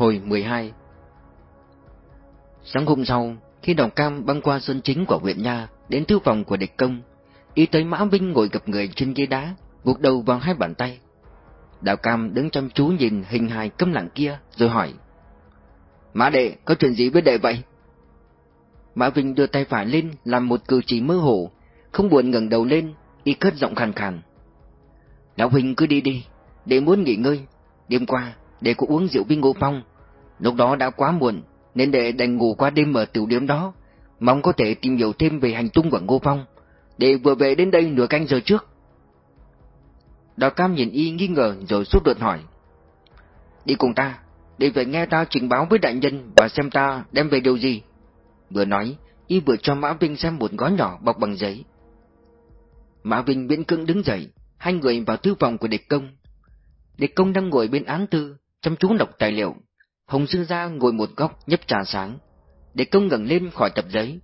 Hồi 12 Sáng hôm sau, khi Đồng Cam băng qua sân chính của huyện Nha đến thư phòng của địch công, y tới Mã Vinh ngồi gặp người trên ghế đá, gục đầu vào hai bàn tay. Đào Cam đứng chăm chú nhìn hình hài câm lặng kia rồi hỏi Mã đệ, có chuyện gì với đệ vậy? Mã Vinh đưa tay phải lên làm một cử chỉ mơ hồ, không buồn ngẩng đầu lên, y cất giọng khàn khàn. Lão Huynh cứ đi đi, đệ muốn nghỉ ngơi. Đêm qua, đệ có uống rượu với Ngô Phong. Lúc đó đã quá muộn, nên đệ đành ngủ qua đêm ở tiểu điểm đó. Mong có thể tìm hiểu thêm về hành tung của Ngô Phong. Đệ vừa về đến đây nửa canh giờ trước. Đào Cam nhìn y nghi ngờ rồi suốt đợt hỏi. Đi cùng ta, để về nghe ta trình báo với đại nhân và xem ta đem về điều gì. Vừa nói, y vừa cho Mã Vinh xem một gói nhỏ bọc bằng giấy. Mã Vinh miễn cưỡng đứng dậy, hai người vào thư phòng của địch công. Địch công đang ngồi bên án tư, chăm chú đọc tài liệu. Hồng Sư Gia ngồi một góc nhấp trà sáng. để công ngẩng lên khỏi tập giấy.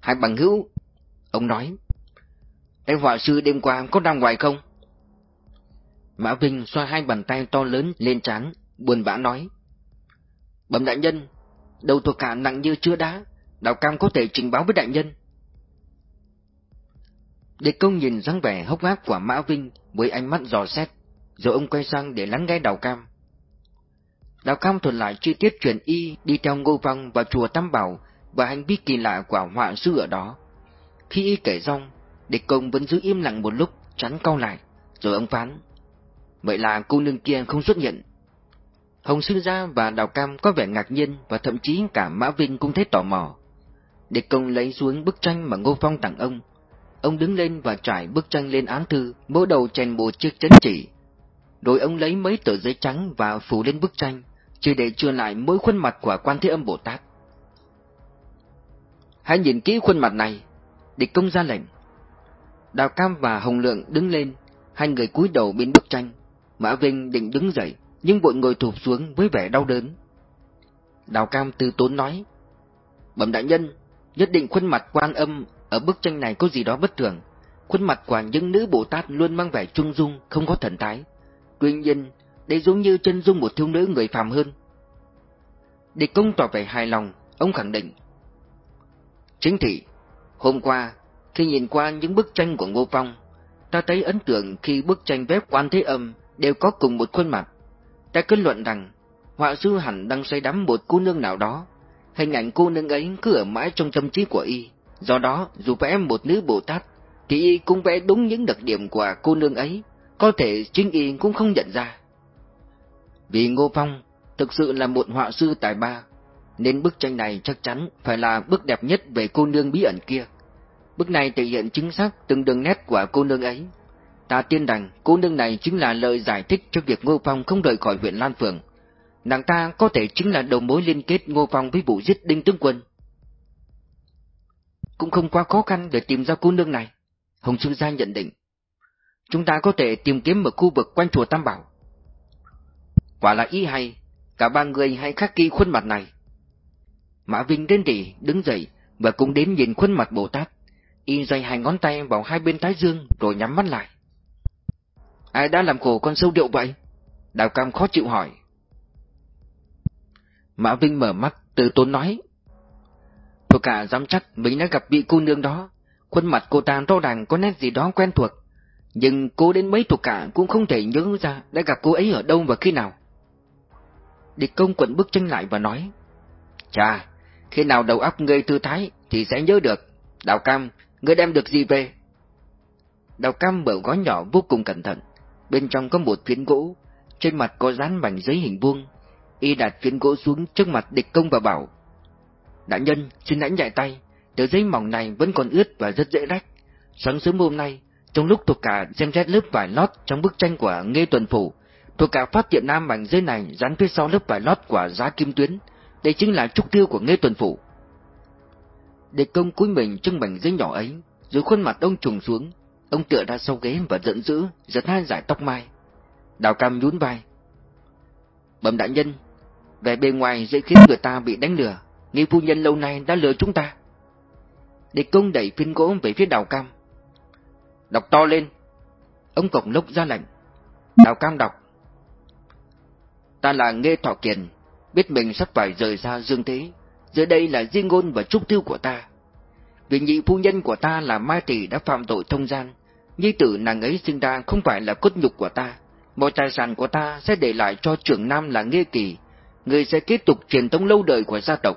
Hai bằng hữu, ông nói. Em họa sư đêm qua có ra ngoài không? Mã Vinh xoa hai bàn tay to lớn lên trán, buồn bã nói. Bẩm đại nhân, đầu thuộc hạ nặng như chưa đá, đào cam có thể trình báo với đại nhân. Địch công nhìn dáng vẻ hốc hác của Mã Vinh với ánh mắt dò xét, rồi ông quay sang để lắng nghe đào cam. Đào cam thuật lại chi tiết chuyển y đi theo Ngô Văn vào chùa Tam Bảo và hành vi kỳ lạ của họa sư ở đó. Khi y kể xong, địch công vẫn giữ im lặng một lúc, chắn cau lại, rồi ông phán. Vậy là cô nương kia không xuất hiện. Hồng Sư Gia và Đào Cam có vẻ ngạc nhiên và thậm chí cả Mã Vinh cũng thấy tò mò. Địch công lấy xuống bức tranh mà Ngô Phong tặng ông. Ông đứng lên và trải bức tranh lên án thư, mỗi đầu chèn một chiếc chấn chỉ. Rồi ông lấy mấy tờ giấy trắng và phủ lên bức tranh, chỉ để chưa lại mỗi khuôn mặt của quan thế âm Bồ Tát. Hãy nhìn kỹ khuôn mặt này, địch công ra lệnh. Đào Cam và Hồng Lượng đứng lên, hai người cúi đầu bên bức tranh. Mã Vinh định đứng dậy, nhưng vội ngồi thụp xuống với vẻ đau đớn. Đào Cam từ tốn nói, Bẩm đại nhân, nhất định khuôn mặt quan âm ở bức tranh này có gì đó bất thường. Khuôn mặt của những nữ Bồ Tát luôn mang vẻ trung dung, không có thần thái. Tuy nhiên, đây giống như chân dung một thiếu nữ người phàm hơn. Địch công tỏ vẻ hài lòng, ông khẳng định. Chính thị, hôm qua, khi nhìn qua những bức tranh của Ngô Phong, ta thấy ấn tượng khi bức tranh vép quan thế âm đều có cùng một khuôn mặt. Ta kết luận rằng, họa sư hẳn đang say đắm một cô nương nào đó. Hình ảnh cô nương ấy cứ ở mãi trong tâm trí của y. Do đó, dù vẽ một nữ Bồ Tát, thì y cũng vẽ đúng những đặc điểm của cô nương ấy. Có thể chính y cũng không nhận ra. Vì Ngô Phong thực sự là một họa sư tài ba, nên bức tranh này chắc chắn phải là bức đẹp nhất về cô nương bí ẩn kia. Bức này thể hiện chính xác từng đường nét của cô nương ấy. Ta tin rằng cô nương này chính là lời giải thích cho việc Ngô Phong không rời khỏi huyện Lan Phượng. Nàng ta có thể chính là đầu mối liên kết Ngô Phong với vụ giết Đinh Tướng Quân. Cũng không quá khó khăn để tìm ra cô nương này. Hồng Sư Gia nhận định. Chúng ta có thể tìm kiếm ở khu vực quanh chùa Tam Bảo. Quả là ý hay, cả ba người hãy khắc ghi khuôn mặt này. Mã Vinh đến rỉ, đứng dậy và cũng đến nhìn khuôn mặt Bồ Tát. Y dày hai ngón tay vào hai bên thái dương rồi nhắm mắt lại. Ai đã làm khổ con sâu điệu vậy? Đào Cam khó chịu hỏi. Mã Vinh mở mắt, từ tốn nói. Thuộc cả dám chắc mình đã gặp vị cô nương đó. Khuôn mặt cô ta rõ ràng có nét gì đó quen thuộc. Nhưng cô đến mấy thuộc cả cũng không thể nhớ ra đã gặp cô ấy ở đâu và khi nào. Địch công quận bước chân lại và nói. Chà, khi nào đầu óc ngươi thư thái thì sẽ nhớ được. Đào Cam, ngươi đem được gì về? Đào Cam mở gói nhỏ vô cùng cẩn thận. Bên trong có một phiến gỗ, trên mặt có dán mảnh giấy hình vuông. Y đặt phiến gỗ xuống trước mặt địch công và bảo. Đại nhân, xin hãy nhạy tay, tờ giấy mỏng này vẫn còn ướt và rất dễ rách. Sáng sớm hôm nay, trong lúc thuộc cả xem xét lớp vải lót trong bức tranh của Nghê Tuần Phủ, thuộc cả phát hiện nam mảnh giấy này dán phía sau lớp vải lót của giá kim tuyến. Đây chính là trúc tiêu của Nghê Tuần Phủ. đệ công cúi mình trong mảnh giấy nhỏ ấy, rồi khuôn mặt ông trùng xuống, Ông tựa ra sau ghế và giận dữ, giật hai giải tóc mai. Đào Cam nhún vai. Bẩm đại nhân, về bề ngoài dễ khiến người ta bị đánh lừa, nghi phu nhân lâu nay đã lừa chúng ta. đệ công đẩy phiên gỗ về phía Đào Cam. Đọc to lên. Ông cổng lốc ra lệnh. Đào Cam đọc. Ta là Nghê Thọ Kiền, biết mình sắp phải rời xa dương thế, giờ đây là di ngôn và trúc tiêu của ta. Vì nhị phu nhân của ta là Mai Tỷ đã phạm tội thông gian, nhi tử nàng ấy sinh ra không phải là cốt nhục của ta, mọi tài sản của ta sẽ để lại cho trưởng nam là Nghê Kỳ, người sẽ tiếp tục truyền thống lâu đời của gia tộc,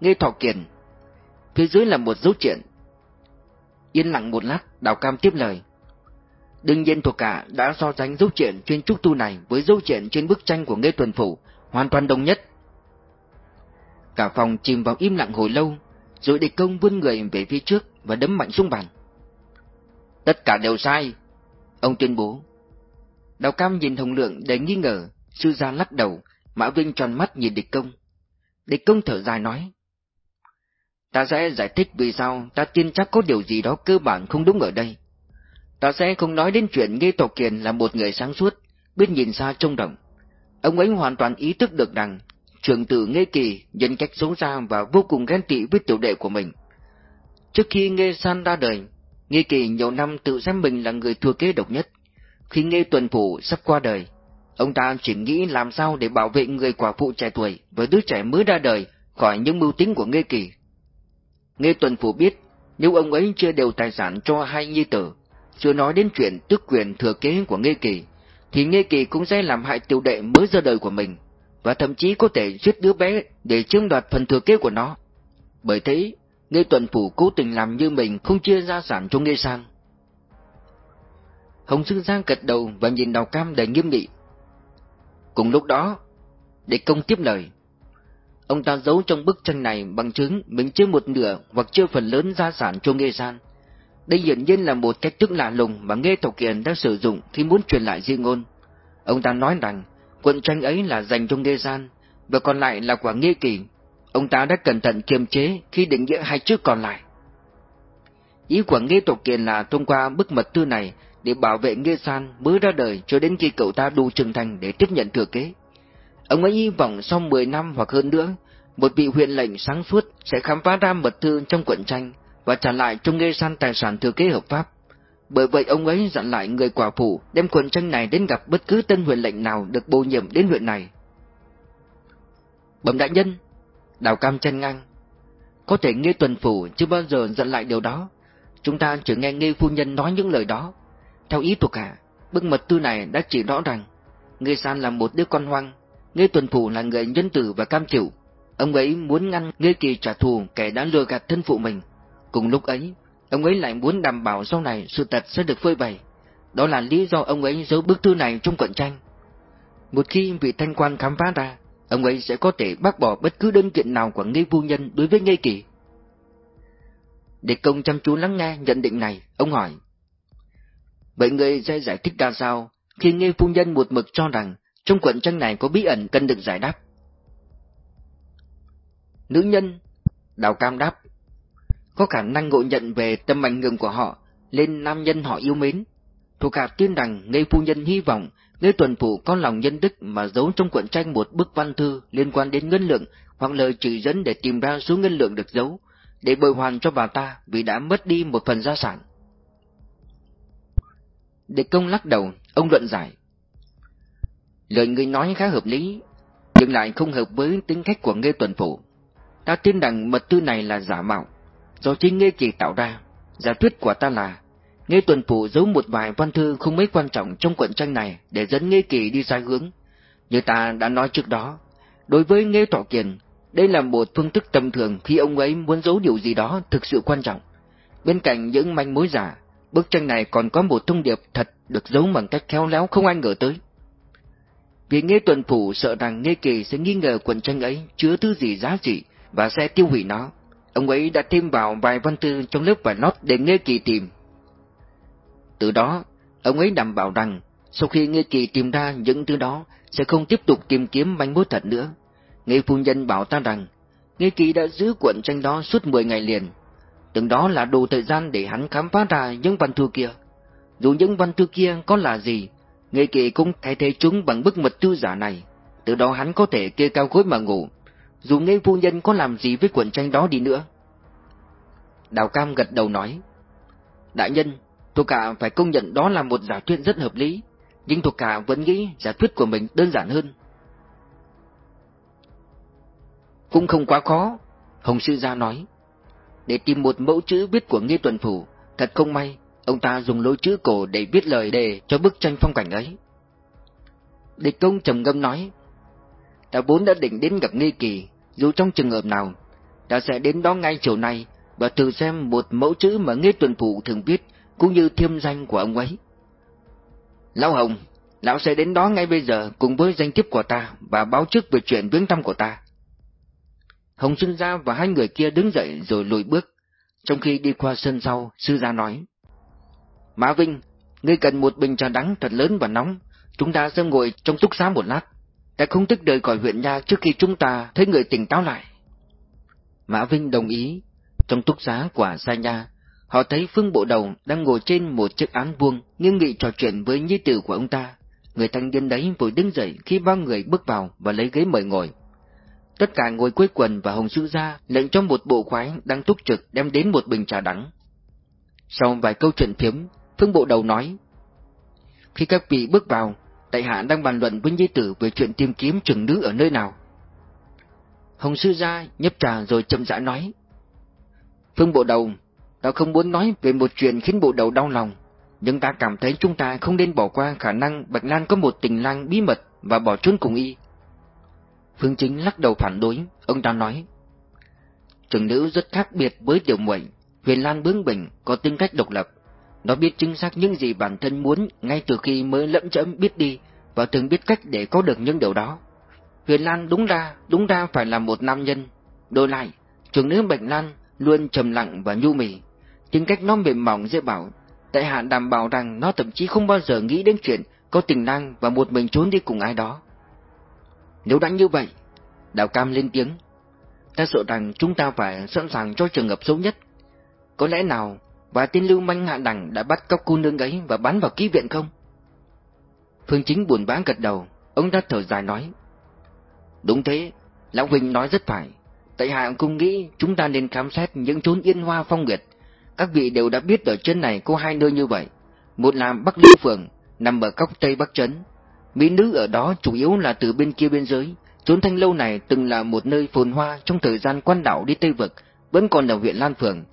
Nghê Thọ Kiền. Phía dưới là một dấu chuyện. Yên lặng một lát, Đào Cam tiếp lời. Đương nhiên thuộc cả đã so sánh dấu chuyện trên trúc tu này với dấu chuyện trên bức tranh của Nghê Tuần Phủ, hoàn toàn đồng nhất. Cả phòng chìm vào im lặng hồi lâu, rồi địch công vươn người về phía trước và đấm mạnh xuống bàn. Tất cả đều sai, ông tuyên bố. Đào Cam nhìn Hồng Lượng đầy nghi ngờ, sư gia lắc đầu, Mã Vinh tròn mắt nhìn địch công. Địch công thở dài nói. Ta sẽ giải thích vì sao ta tin chắc có điều gì đó cơ bản không đúng ở đây. Ta sẽ không nói đến chuyện Nghê Tổ Kiền là một người sáng suốt, biết nhìn xa trông rộng. Ông ấy hoàn toàn ý thức được rằng trưởng tử Nghê Kỳ nhân cách xấu xa và vô cùng ghen tị với tiểu đệ của mình. Trước khi Nghê San ra đời, Nghê Kỳ nhiều năm tự xem mình là người thừa kế độc nhất. Khi Nghê Tuần Phủ sắp qua đời, ông ta chỉ nghĩ làm sao để bảo vệ người quả phụ trẻ tuổi và đứa trẻ mới ra đời khỏi những mưu tính của Nghê Kỳ. Nghê Tuần Phủ biết, nếu ông ấy chưa đều tài sản cho hai nhi tử, chưa nói đến chuyện tước quyền thừa kế của Nghê Kỳ, thì Nghê Kỳ cũng sẽ làm hại tiểu đệ mới ra đời của mình, và thậm chí có thể giết đứa bé để chiếm đoạt phần thừa kế của nó. Bởi thế, Nghê Tuần Phủ cố tình làm như mình không chia gia sản cho Nghê Sang. Hồng Sư Giang gật đầu và nhìn Đào Cam đầy nghiêm nghị. Cùng lúc đó, để công tiếp lời. Ông ta giấu trong bức tranh này bằng chứng mình chưa một nửa hoặc chưa phần lớn gia sản cho Nghê San. Đây hiển nhiên là một cách thức lạ lùng mà Nghe Thục Kiền đã sử dụng khi muốn truyền lại di ngôn. Ông ta nói rằng cuộn tranh ấy là dành cho Nghê San, và còn lại là quả Nghê Kỳ. Ông ta đã cẩn thận kiềm chế khi định nghĩa hai chữ còn lại. Ý của Nghê Thục Kiền là thông qua bức mật thư này để bảo vệ Nghê San mới ra đời cho đến khi cậu ta đủ trưởng thành để tiếp nhận thừa kế. Ông ấy hy vọng sau 10 năm hoặc hơn nữa, một vị huyện lệnh sáng suốt sẽ khám phá ra mật thư trong cuộn tranh và trả lại cho Nghê San tài sản thừa kế hợp pháp. Bởi vậy ông ấy dặn lại người quả phụ đem quần tranh này đến gặp bất cứ tân huyện lệnh nào được bổ nhiệm đến huyện này. Bẩm đại nhân, đào cam chân ngang. Có thể nghe tuần phủ chưa bao giờ dặn lại điều đó. Chúng ta chỉ nghe nghe phu nhân nói những lời đó. Theo ý thuộc hạ, bức mật thư này đã chỉ rõ rằng Nghê San là một đứa con hoang, Nghe Tuần Phủ là người nhân tử và cam chịu. Ông ấy muốn ngăn Nghê Kỳ trả thù kẻ đã lừa gạt thân phụ mình. Cùng lúc ấy, ông ấy lại muốn đảm bảo sau này sự thật sẽ được phơi bày. Đó là lý do ông ấy giấu bức thư này trong cuộn tranh. Một khi vị thanh quan khám phá ra, ông ấy sẽ có thể bác bỏ bất cứ đơn kiện nào của nghi Phu Nhân đối với nghi Kỳ. Để công chăm chú lắng nghe nhận định này, ông hỏi. Vậy người sẽ giải thích ra sao khi nghi Phu Nhân một mực cho rằng trong cuộn tranh này có bí ẩn cần được giải đáp? Nữ nhân, Đào Cam đáp, có khả năng ngộ nhận về tâm ảnh hưởng của họ lên nam nhân họ yêu mến. Thuộc hạ tin rằng Ngây Phu Nhân hy vọng Ngây Tuần Phủ có lòng nhân đức mà giấu trong cuộn tranh một bức văn thư liên quan đến ngân lượng hoặc lời chỉ dẫn để tìm ra số ngân lượng được giấu, để bồi hoàn cho bà ta vì đã mất đi một phần gia sản. để công lắc đầu, ông luận giải. Lời người nói khá hợp lý, nhưng lại không hợp với tính cách của Ngây Tuần Phủ. Ta tin rằng mật thư này là giả mạo, do chính Nghê Kỳ tạo ra. Giả thuyết của ta là, Nghê Tuần Phủ giấu một vài văn thư không mấy quan trọng trong cuộn tranh này để dẫn Nghê Kỳ đi sai hướng. Như ta đã nói trước đó, đối với Nghê Thọ Kiền, đây là một phương thức tầm thường khi ông ấy muốn giấu điều gì đó thực sự quan trọng. Bên cạnh những manh mối giả, bức tranh này còn có một thông điệp thật được giấu bằng cách khéo léo không ai ngờ tới. Vì Nghê Tuần Phủ sợ rằng Nghê Kỳ sẽ nghi ngờ cuộn tranh ấy chứa thứ gì giá trị và sẽ tiêu hủy nó ông ấy đã thêm vào vài văn thư trong lớp và nót để Nghê Kỳ tìm. Từ đó, ông ấy đảm bảo rằng sau khi Nghê Kỳ tìm ra những thứ đó sẽ không tiếp tục tìm kiếm manh mối thật nữa. Nghê phu nhân bảo ta rằng Nghê Kỳ đã giữ cuộn tranh đó suốt 10 ngày liền. Từng đó là đủ thời gian để hắn khám phá ra những văn thư kia. Dù những văn thư kia có là gì, Nghê Kỳ cũng thay thế chúng bằng bức mật thư giả này. Từ đó hắn có thể kê cao gối mà ngủ, dù nghe phu nhân có làm gì với cuộn tranh đó đi nữa. Đào Cam gật đầu nói, Đại nhân, thuộc cả phải công nhận đó là một giả thuyết rất hợp lý, nhưng thuộc cả vẫn nghĩ giả thuyết của mình đơn giản hơn. Cũng không quá khó, Hồng Sư Gia nói. Để tìm một mẫu chữ viết của Nghi Tuần Phủ, thật không may, ông ta dùng lối chữ cổ để viết lời đề cho bức tranh phong cảnh ấy. Địch công trầm ngâm nói, ta vốn đã định đến gặp Nghi Kỳ, dù trong trường hợp nào, ta sẽ đến đó ngay chiều nay và thử xem một mẫu chữ mà Nghi Tuần phụ thường viết cũng như thiêm danh của ông ấy. Lão Hồng, lão sẽ đến đó ngay bây giờ cùng với danh thiếp của ta và báo trước về chuyện viếng thăm của ta. Hồng Sư Gia và hai người kia đứng dậy rồi lùi bước, trong khi đi qua sân sau, Sư Gia nói. Mã Vinh, ngươi cần một bình trà đắng thật lớn và nóng, chúng ta sẽ ngồi trong túc xá một lát. Ta không tức đời khỏi huyện nha trước khi chúng ta thấy người tỉnh táo lại. Mã Vinh đồng ý. Trong túc giá của Sa Nha, họ thấy Phương Bộ Đầu đang ngồi trên một chiếc án vuông, nghiêm nghị trò chuyện với nhi tử của ông ta. Người thanh niên đấy vội đứng dậy khi ba người bước vào và lấy ghế mời ngồi. Tất cả ngồi quây quần và Hồng Sư Gia lệnh cho một bộ khoái đang túc trực đem đến một bình trà đắng. Sau vài câu chuyện phiếm, Phương Bộ Đầu nói, Khi các vị bước vào, Tại Hạ đang bàn luận với Nhi Tử về chuyện tìm kiếm trưởng nữ ở nơi nào. Hồng Sư Gia nhấp trà rồi chậm rãi nói, Phương Bộ Đầu, ta không muốn nói về một chuyện khiến Bộ Đầu đau lòng, nhưng ta cảm thấy chúng ta không nên bỏ qua khả năng Bạch Lan có một tình lang bí mật và bỏ trốn cùng y. Phương Chính lắc đầu phản đối, ông ta nói. "Trưởng nữ rất khác biệt với tiểu muội, Huyền Lan bướng bỉnh, có tính cách độc lập. Nó biết chính xác những gì bản thân muốn ngay từ khi mới lẫm chẫm biết đi, và từng biết cách để có được những điều đó. Huyền Lan đúng ra, đúng ra phải là một nam nhân. Đổi lại, trường nữ Bạch Lan luôn trầm lặng và nhu mì. Tính cách nó mềm mỏng dễ bảo. Tại hạ đảm bảo rằng nó thậm chí không bao giờ nghĩ đến chuyện có tình năng và một mình trốn đi cùng ai đó. Nếu đã như vậy, Đào Cam lên tiếng, ta sợ rằng chúng ta phải sẵn sàng cho trường hợp xấu nhất. Có lẽ nào và tên lưu manh hạ đẳng đã bắt cóc cô nương ấy và bắn vào ký viện không? Phương Chính buồn bã gật đầu, ông ta thở dài nói. Đúng thế, Lão Huỳnh nói rất phải. Tại hạ cũng nghĩ chúng ta nên khám xét những chốn yên hoa phong nguyệt. Các vị đều đã biết ở trên này có hai nơi như vậy. Một là Bắc Lưu Phường, nằm ở góc Tây Bắc Trấn. Mỹ nữ ở đó chủ yếu là từ bên kia biên giới. Chốn thanh lâu này từng là một nơi phồn hoa trong thời gian quan đảo đi Tây Vực, vẫn còn là huyện Lan Phường.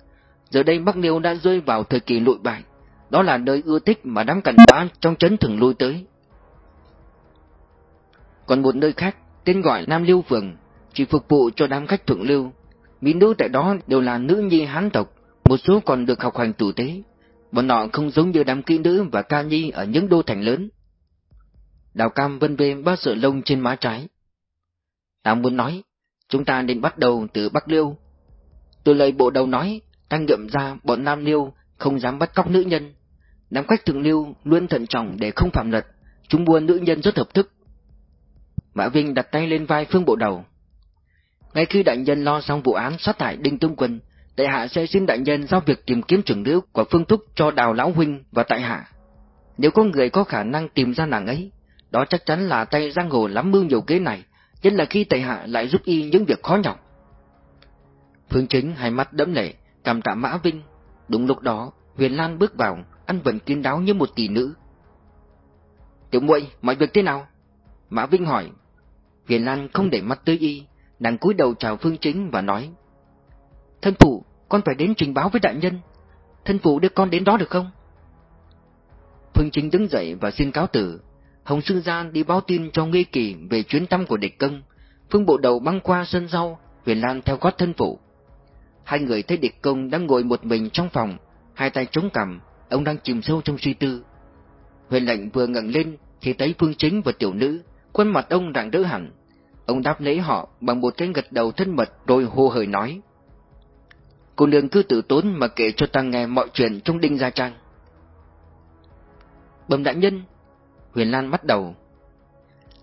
Giờ đây Bắc Liêu đã rơi vào thời kỳ lụi bại. Đó là nơi ưa thích mà đám cặn bã trong trấn thường lui tới. Còn một nơi khác, tên gọi Nam Liêu Phường, chỉ phục vụ cho đám khách thượng lưu. Mỹ nữ tại đó đều là nữ nhi hán tộc, một số còn được học hành tử tế. Bọn họ không giống như đám kỹ nữ và ca nhi ở những đô thành lớn. Đào Cam vân vê ba sợi lông trên má trái. Ta muốn nói, chúng ta nên bắt đầu từ Bắc Liêu. Từ lời bộ đầu nói, đang nhậm ra bọn Nam Liêu không dám bắt cóc nữ nhân. Đám quách thượng lưu luôn thận trọng để không phạm luật, chúng buôn nữ nhân rất hợp thức. Mã Vinh đặt tay lên vai Phương Bộ Đầu. Ngay khi đại nhân lo xong vụ án sát hại Đinh Tương Quân, tại hạ sẽ xin đại nhân giao việc tìm kiếm trưởng nữ của Phương Thúc cho Đào Lão Huynh và tại hạ. Nếu có người có khả năng tìm ra nàng ấy, đó chắc chắn là tay giang hồ lắm mưu nhiều kế này, nhất là khi tại hạ lại giúp y những việc khó nhọc. Phương Chính hai mắt đẫm lệ, cảm tạ Mã Vinh. Đúng lúc đó, Huyền Lan bước vào, ăn vẫn kín đáo như một tỷ nữ. Tiểu muội, mọi việc thế nào? Mã Vinh hỏi. Huyền Lan không để mắt tới y, nàng cúi đầu chào Phương Chính và nói. Thân phụ, con phải đến trình báo với đại nhân. Thân phụ đưa con đến đó được không? Phương Chính đứng dậy và xin cáo tử. Hồng Sư Gian đi báo tin cho Nghi Kỳ về chuyến thăm của địch công. Phương bộ đầu băng qua sân sau, Huyền Lan theo gót thân phụ. Hai người thấy địch công đang ngồi một mình trong phòng, hai tay chống cằm, ông đang chìm sâu trong suy tư. Huyền lệnh vừa ngẩng lên thì thấy Phương Chính và tiểu nữ, khuôn mặt ông rạng rỡ hẳn. Ông đáp lễ họ bằng một cái gật đầu thân mật rồi hô hời nói. Cô nương cứ tự tốn mà kể cho ta nghe mọi chuyện trong đinh gia trang. Bẩm đại nhân, Huyền Lan bắt đầu.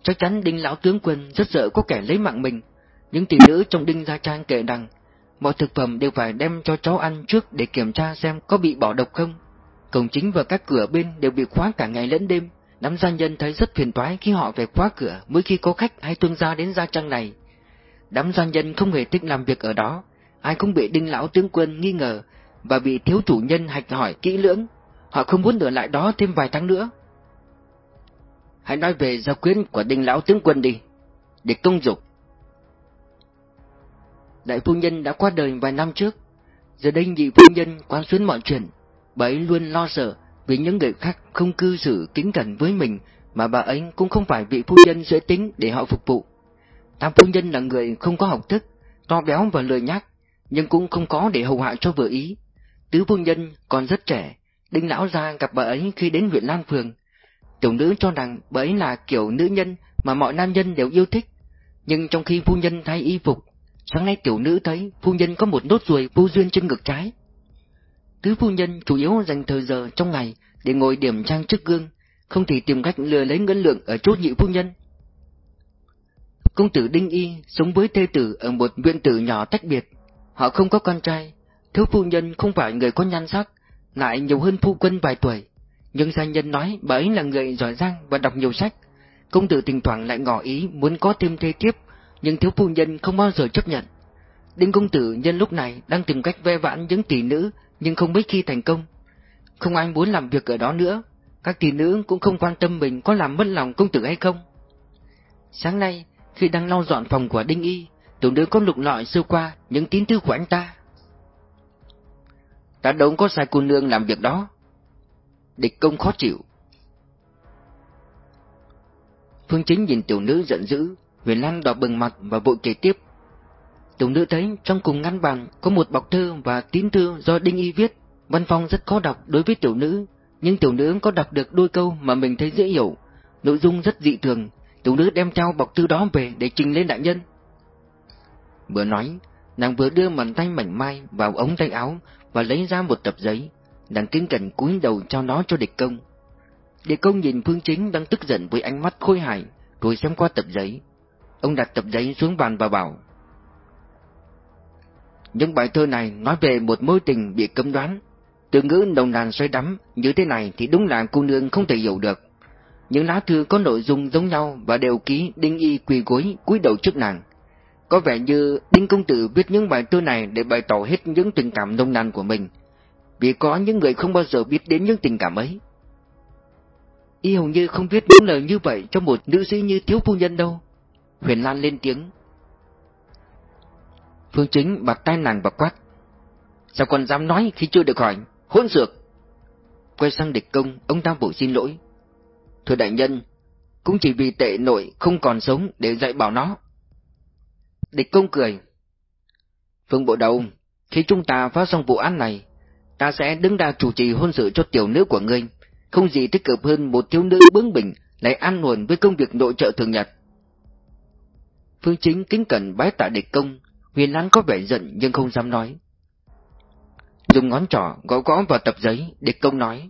Chắc chắn đinh lão tướng quân rất sợ có kẻ lấy mạng mình, những tỷ nữ trong đinh gia trang kể rằng mọi thực phẩm đều phải đem cho chó ăn trước để kiểm tra xem có bị bỏ độc không. Cổng chính và các cửa bên đều bị khóa cả ngày lẫn đêm, đám gia nhân thấy rất phiền toái khi họ phải khóa cửa mỗi khi có khách hay thương gia đến gia trang này. Đám gia nhân không hề thích làm việc ở đó, ai cũng bị đinh lão tướng quân nghi ngờ và bị thiếu chủ nhân hạch hỏi kỹ lưỡng, họ không muốn ở lại đó thêm vài tháng nữa. Hãy nói về gia quyến của đinh lão tướng quân đi. Địch công dục đại phu nhân đã qua đời vài năm trước. Giờ đây nhị phu nhân quan xuyến mọi chuyện, bà ấy luôn lo sợ vì những người khác không cư xử kính cẩn với mình mà bà ấy cũng không phải vị phu nhân dễ tính để họ phục vụ. Tam phu nhân là người không có học thức, to béo và lười nhác, nhưng cũng không có để hầu hạ cho vừa ý. Tứ phu nhân còn rất trẻ, đinh lão gia gặp bà ấy khi đến huyện Lan Phường. Tiểu nữ cho rằng bà ấy là kiểu nữ nhân mà mọi nam nhân đều yêu thích, nhưng trong khi phu nhân thay y phục, sáng nay tiểu nữ thấy phu nhân có một nốt ruồi vô duyên trên ngực trái. Tứ phu nhân chủ yếu dành thời giờ trong ngày để ngồi điểm trang trước gương, không thể tìm cách lừa lấy ngân lượng ở chốt nhị phu nhân. Công tử Đinh Y sống với thê tử ở một viện tử nhỏ tách biệt. Họ không có con trai, thiếu phu nhân không phải người có nhan sắc, lại nhiều hơn phu quân vài tuổi. Nhưng gia nhân nói bà ấy là người giỏi giang và đọc nhiều sách. Công tử thỉnh thoảng lại ngỏ ý muốn có thêm thê tiếp, nhưng thiếu phu nhân không bao giờ chấp nhận. Đinh công tử nhân lúc này đang tìm cách ve vãn những tỷ nữ, nhưng không biết khi thành công. Không ai muốn làm việc ở đó nữa, các tỷ nữ cũng không quan tâm mình có làm mất lòng công tử hay không. Sáng nay, khi đang lau dọn phòng của Đinh Y, tiểu nữ có lục lọi sơ qua những tín thư của anh ta. Ta đâu có sai cô nương làm việc đó. Địch công khó chịu. Phương Chính nhìn tiểu nữ giận dữ, Huyền Lan đỏ bừng mặt và vội kể tiếp. Tiểu nữ thấy trong cùng ngăn bàn có một bọc thư và tín thư do Đinh Y viết, văn phong rất khó đọc đối với tiểu nữ, nhưng tiểu nữ có đọc được đôi câu mà mình thấy dễ hiểu, nội dung rất dị thường, tiểu nữ đem theo bọc thư đó về để trình lên đại nhân. Vừa nói, nàng vừa đưa bàn tay mảnh mai vào ống tay áo và lấy ra một tập giấy, nàng kính cẩn cúi đầu trao nó cho địch công. Địch công nhìn Phương Chính đang tức giận với ánh mắt khôi hài, rồi xem qua tập giấy. Ông đặt tập giấy xuống bàn và bảo. Những bài thơ này nói về một mối tình bị cấm đoán. Từ ngữ đồng nàn xoay đắm như thế này thì đúng là cô nương không thể hiểu được. Những lá thư có nội dung giống nhau và đều ký đinh y quỳ gối cúi đầu trước nàng. Có vẻ như Đinh Công Tử viết những bài thơ này để bày tỏ hết những tình cảm nông nàn của mình, vì có những người không bao giờ biết đến những tình cảm ấy. Y hầu như không viết những lời như vậy cho một nữ sĩ như thiếu phu nhân đâu. Huyền Lan lên tiếng. Phương Chính bật tay nàng và quát. Sao còn dám nói khi chưa được hỏi, hỗn dược. Quay sang địch công, ông ta vội xin lỗi. Thưa đại nhân, cũng chỉ vì tệ nội không còn sống để dạy bảo nó. Địch công cười. Phương bộ đầu, khi chúng ta phá xong vụ án này, ta sẽ đứng ra chủ trì hôn sự cho tiểu nữ của ngươi. Không gì thích hợp hơn một thiếu nữ bướng bỉnh lại an nguồn với công việc nội trợ thường nhật. Phương chính kính cẩn bái tạ địch công, huyền lan có vẻ giận nhưng không dám nói. Dùng ngón trỏ gõ gõ vào tập giấy, địch công nói.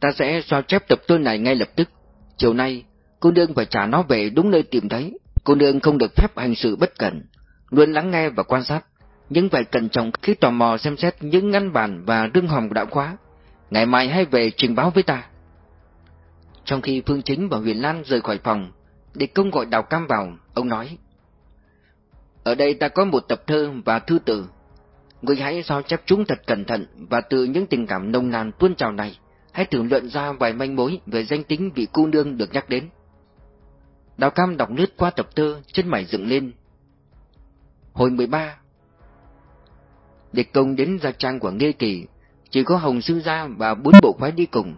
Ta sẽ sao chép tập thơ này ngay lập tức. Chiều nay, cô nương phải trả nó về đúng nơi tìm thấy. Cô nương không được phép hành sự bất cẩn, luôn lắng nghe và quan sát, nhưng phải cẩn trọng khi tò mò xem xét những ngăn bản và rương hòm đạo khóa. Ngày mai hãy về trình báo với ta. Trong khi Phương Chính và Huyền Lan rời khỏi phòng, địch công gọi Đào Cam vào, ông nói. Ở đây ta có một tập thơ và thư tử. ngươi hãy sao chép chúng thật cẩn thận và từ những tình cảm nồng nàn tuôn trào này, hãy thử luận ra vài manh mối về danh tính vị cô nương được nhắc đến. Đào Cam đọc lướt qua tập thơ, chân mày dựng lên. Hồi 13 Địch công đến gia trang của Nghê Kỳ, chỉ có Hồng Sư Gia và bốn bộ khoái đi cùng.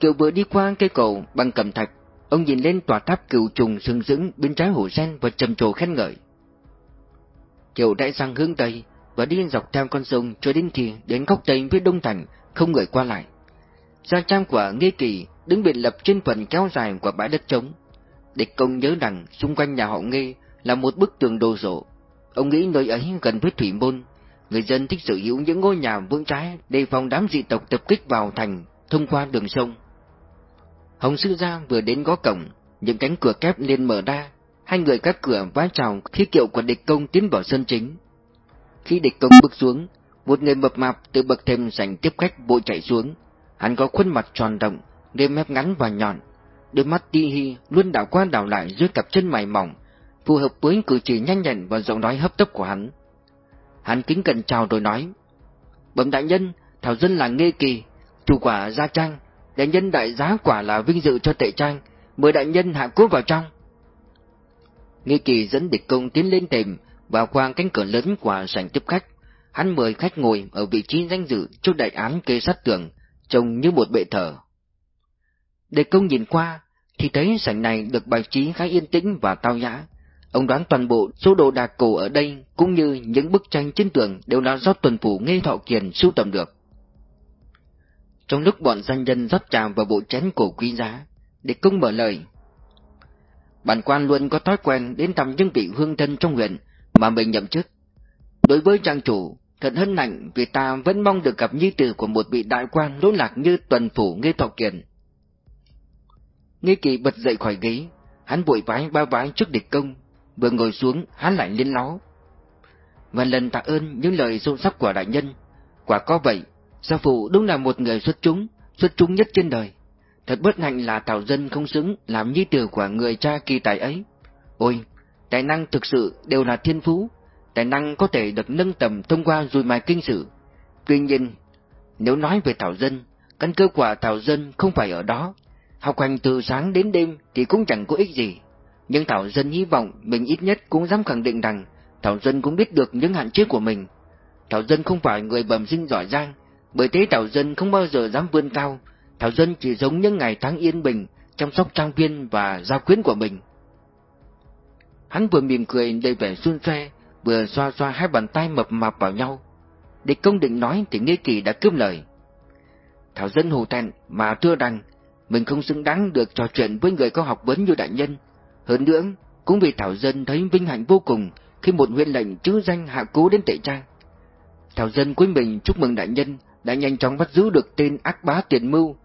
Kiều vừa đi qua cây cầu bằng cầm thạch, ông nhìn lên tòa tháp cựu trùng sừng sững bên trái hồ sen và trầm trồ khen ngợi. Kiều đại sang hướng Tây và đi dọc theo con sông cho đến khi đến góc Tây phía Đông Thành, không người qua lại. Gia trang của Nghê Kỳ đứng biệt lập trên phần kéo dài của bãi đất trống. Địch công nhớ rằng xung quanh nhà họ Nghê là một bức tường đồ sộ. Ông nghĩ nơi ấy gần với thủy môn, người dân thích sở hữu những ngôi nhà vững trái đề phòng đám dị tộc tập kích vào thành thông qua đường sông. Hồng sư gia vừa đến gõ cổng, những cánh cửa kép liền mở ra, hai người cắt cửa vái chào khi kiệu của địch công tiến vào sân chính. Khi địch công bước xuống, một người mập mạp từ bậc thềm sảnh tiếp khách bộ chạy xuống. Hắn có khuôn mặt tròn rộng, đôi mép ngắn và nhọn, đôi mắt ti hi luôn đảo qua đảo lại dưới cặp chân mày mỏng, phù hợp với cử chỉ nhanh nhẹn và giọng nói hấp tấp của hắn. Hắn kính cẩn chào rồi nói, Bẩm đại nhân, Thảo Dân là Nghê Kỳ, chủ quả Gia Trang, đại nhân đại giá quả là vinh dự cho tệ trang, mời đại nhân hạ cố vào trong. Nghi Kỳ dẫn địch công tiến lên tìm, vào khoang cánh cửa lớn của sảnh tiếp khách. Hắn mời khách ngồi ở vị trí danh dự trước đại án kê sát tường, trông như một bệ thờ. Địch công nhìn qua, thì thấy sảnh này được bài trí khá yên tĩnh và tao nhã. Ông đoán toàn bộ số đồ đạc cổ ở đây cũng như những bức tranh trên tường đều là do tuần phủ Nghê Thọ Kiền sưu tầm được. Trong lúc bọn danh nhân rót trà vào bộ chén cổ quý giá, để cung mở lời. Bản quan luôn có thói quen đến thăm những vị hương thân trong huyện mà mình nhậm chức. Đối với trang chủ, thật hân hạnh vì ta vẫn mong được gặp nhi tử của một vị đại quan lỗi lạc như tuần phủ Nghê Thọ Kiền. Nghê Kỳ bật dậy khỏi ghế, hắn vội vái ba vái trước địch công, vừa ngồi xuống hắn lại lên ló. Và lần tạ ơn những lời sâu sắc của đại nhân, quả có vậy, gia phụ đúng là một người xuất chúng, xuất chúng nhất trên đời. Thật bất hạnh là Thảo Dân không xứng làm nhi tử của người cha kỳ tài ấy. Ôi, tài năng thực sự đều là thiên phú, tài năng có thể được nâng tầm thông qua rùi mài kinh sử. Tuy nhiên, nếu nói về Thảo Dân, căn cơ quả Thảo Dân không phải ở đó. Học hành từ sáng đến đêm thì cũng chẳng có ích gì. Nhưng Thảo Dân hy vọng mình ít nhất cũng dám khẳng định rằng Thảo Dân cũng biết được những hạn chế của mình. Thảo Dân không phải người bẩm sinh giỏi giang, bởi thế Thảo Dân không bao giờ dám vươn cao. Thảo Dân chỉ giống những ngày tháng yên bình, chăm sóc trang viên và gia quyến của mình. Hắn vừa mỉm cười đầy vẻ xuân xoe, vừa xoa xoa hai bàn tay mập mạp vào nhau. Địch công định nói thì Nghê Kỳ đã cướp lời. Thảo Dân hồ thẹn mà thưa rằng mình không xứng đáng được trò chuyện với người có học vấn như đại nhân. Hơn nữa, cũng vì Thảo Dân thấy vinh hạnh vô cùng khi một huyện lệnh chữ danh hạ cố đến tệ trang. Thảo Dân quý mình chúc mừng đại nhân đã nhanh chóng bắt giữ được tên ác bá tiền mưu,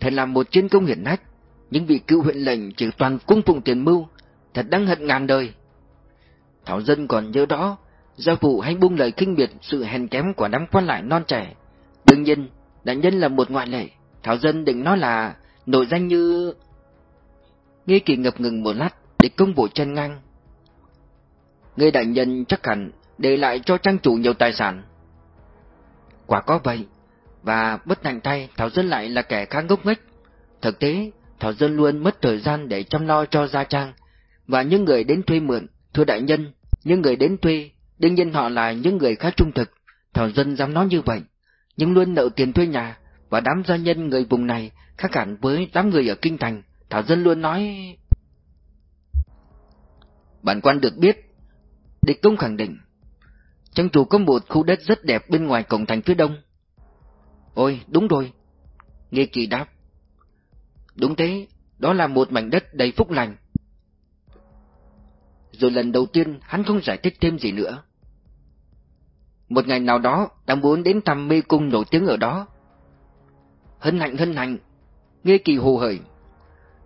thật là một chiến công hiển hách. Những vị cựu huyện lệnh chỉ toàn cung phụng tiền mưu, thật đáng hận ngàn đời. Thảo Dân còn nhớ đó, gia phụ hay buông lời kinh biệt sự hèn kém của đám quan lại non trẻ. Đương nhiên, đại nhân là một ngoại lệ, Thảo Dân định nói là nổi danh như... Nghe kỳ ngập ngừng một lát, để công bộ chân ngang. Ngươi đại nhân chắc hẳn để lại cho trang chủ nhiều tài sản. Quả có vậy, và bất hạnh thay Thảo Dân lại là kẻ khá ngốc nghếch. Thực tế, Thảo Dân luôn mất thời gian để chăm lo cho gia trang, và những người đến thuê mượn, thưa đại nhân, những người đến thuê, đương nhiên họ là những người khá trung thực, Thảo Dân dám nói như vậy, nhưng luôn nợ tiền thuê nhà, và đám gia nhân người vùng này khác hẳn với đám người ở Kinh Thành, Thảo Dân luôn nói... Bản quan được biết, địch công khẳng định, trong chủ có một khu đất rất đẹp bên ngoài cổng thành phía đông. Ôi, đúng rồi. Nghe kỳ đáp. Đúng thế, đó là một mảnh đất đầy phúc lành. Rồi lần đầu tiên hắn không giải thích thêm gì nữa. Một ngày nào đó, ta muốn đến thăm mê cung nổi tiếng ở đó. Hân hạnh hân hạnh, nghe kỳ hồ hởi.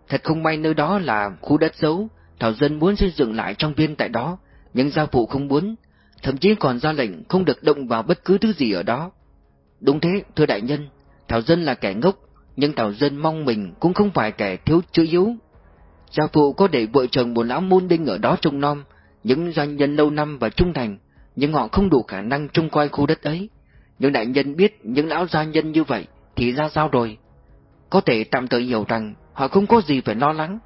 Thật không may nơi đó là khu đất xấu, Thảo Dân muốn xây dựng lại trong viên tại đó, nhưng gia phụ không muốn, thậm chí còn ra lệnh không được động vào bất cứ thứ gì ở đó. Đúng thế, thưa đại nhân, Thảo Dân là kẻ ngốc, nhưng Thảo Dân mong mình cũng không phải kẻ thiếu chữ yếu. Gia phụ có để vợ chồng một lão môn đinh ở đó trông nom, những doanh nhân lâu năm và trung thành, nhưng họ không đủ khả năng trông coi khu đất ấy. Nhưng đại nhân biết những lão gia nhân như vậy thì ra sao rồi? Có thể tạm thời hiểu rằng họ không có gì phải lo lắng.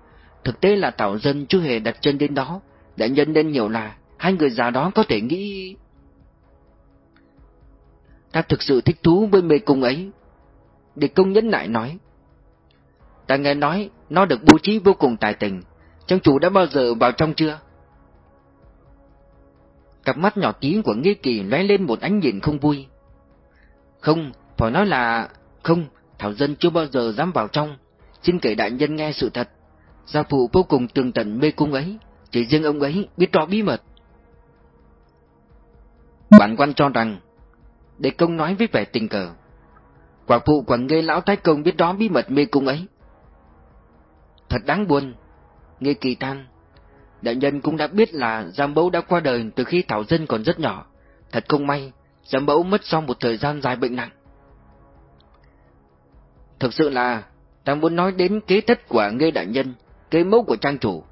Thực tế là Thảo Dân chưa hề đặt chân đến đó, đại nhân nên hiểu là hai người già đó có thể nghĩ... Ta thực sự thích thú với mê cung ấy. Địch công nhấn lại nói. Ta nghe nói nó được bố trí vô cùng tài tình. Trang chủ đã bao giờ vào trong chưa? Cặp mắt nhỏ tí của Nghi Kỳ lóe lên một ánh nhìn không vui. Không, phải nói là... Không, Thảo Dân chưa bao giờ dám vào trong. Xin kể đại nhân nghe sự thật. Gia phụ vô cùng tường tận mê cung ấy. Chỉ riêng ông ấy biết rõ bí mật. Bản quan cho rằng, để công nói với vẻ tình cờ, quả phụ của nghe lão thái công biết đó bí mật mê cung ấy. Thật đáng buồn, nghe kỳ than. Đại nhân cũng đã biết là Giam mẫu đã qua đời từ khi Thảo Dân còn rất nhỏ. Thật không may, Giam mẫu mất sau một thời gian dài bệnh nặng. Thực sự là, ta muốn nói đến kế thất của nghe Đại Nhân, kế mẫu của trang chủ.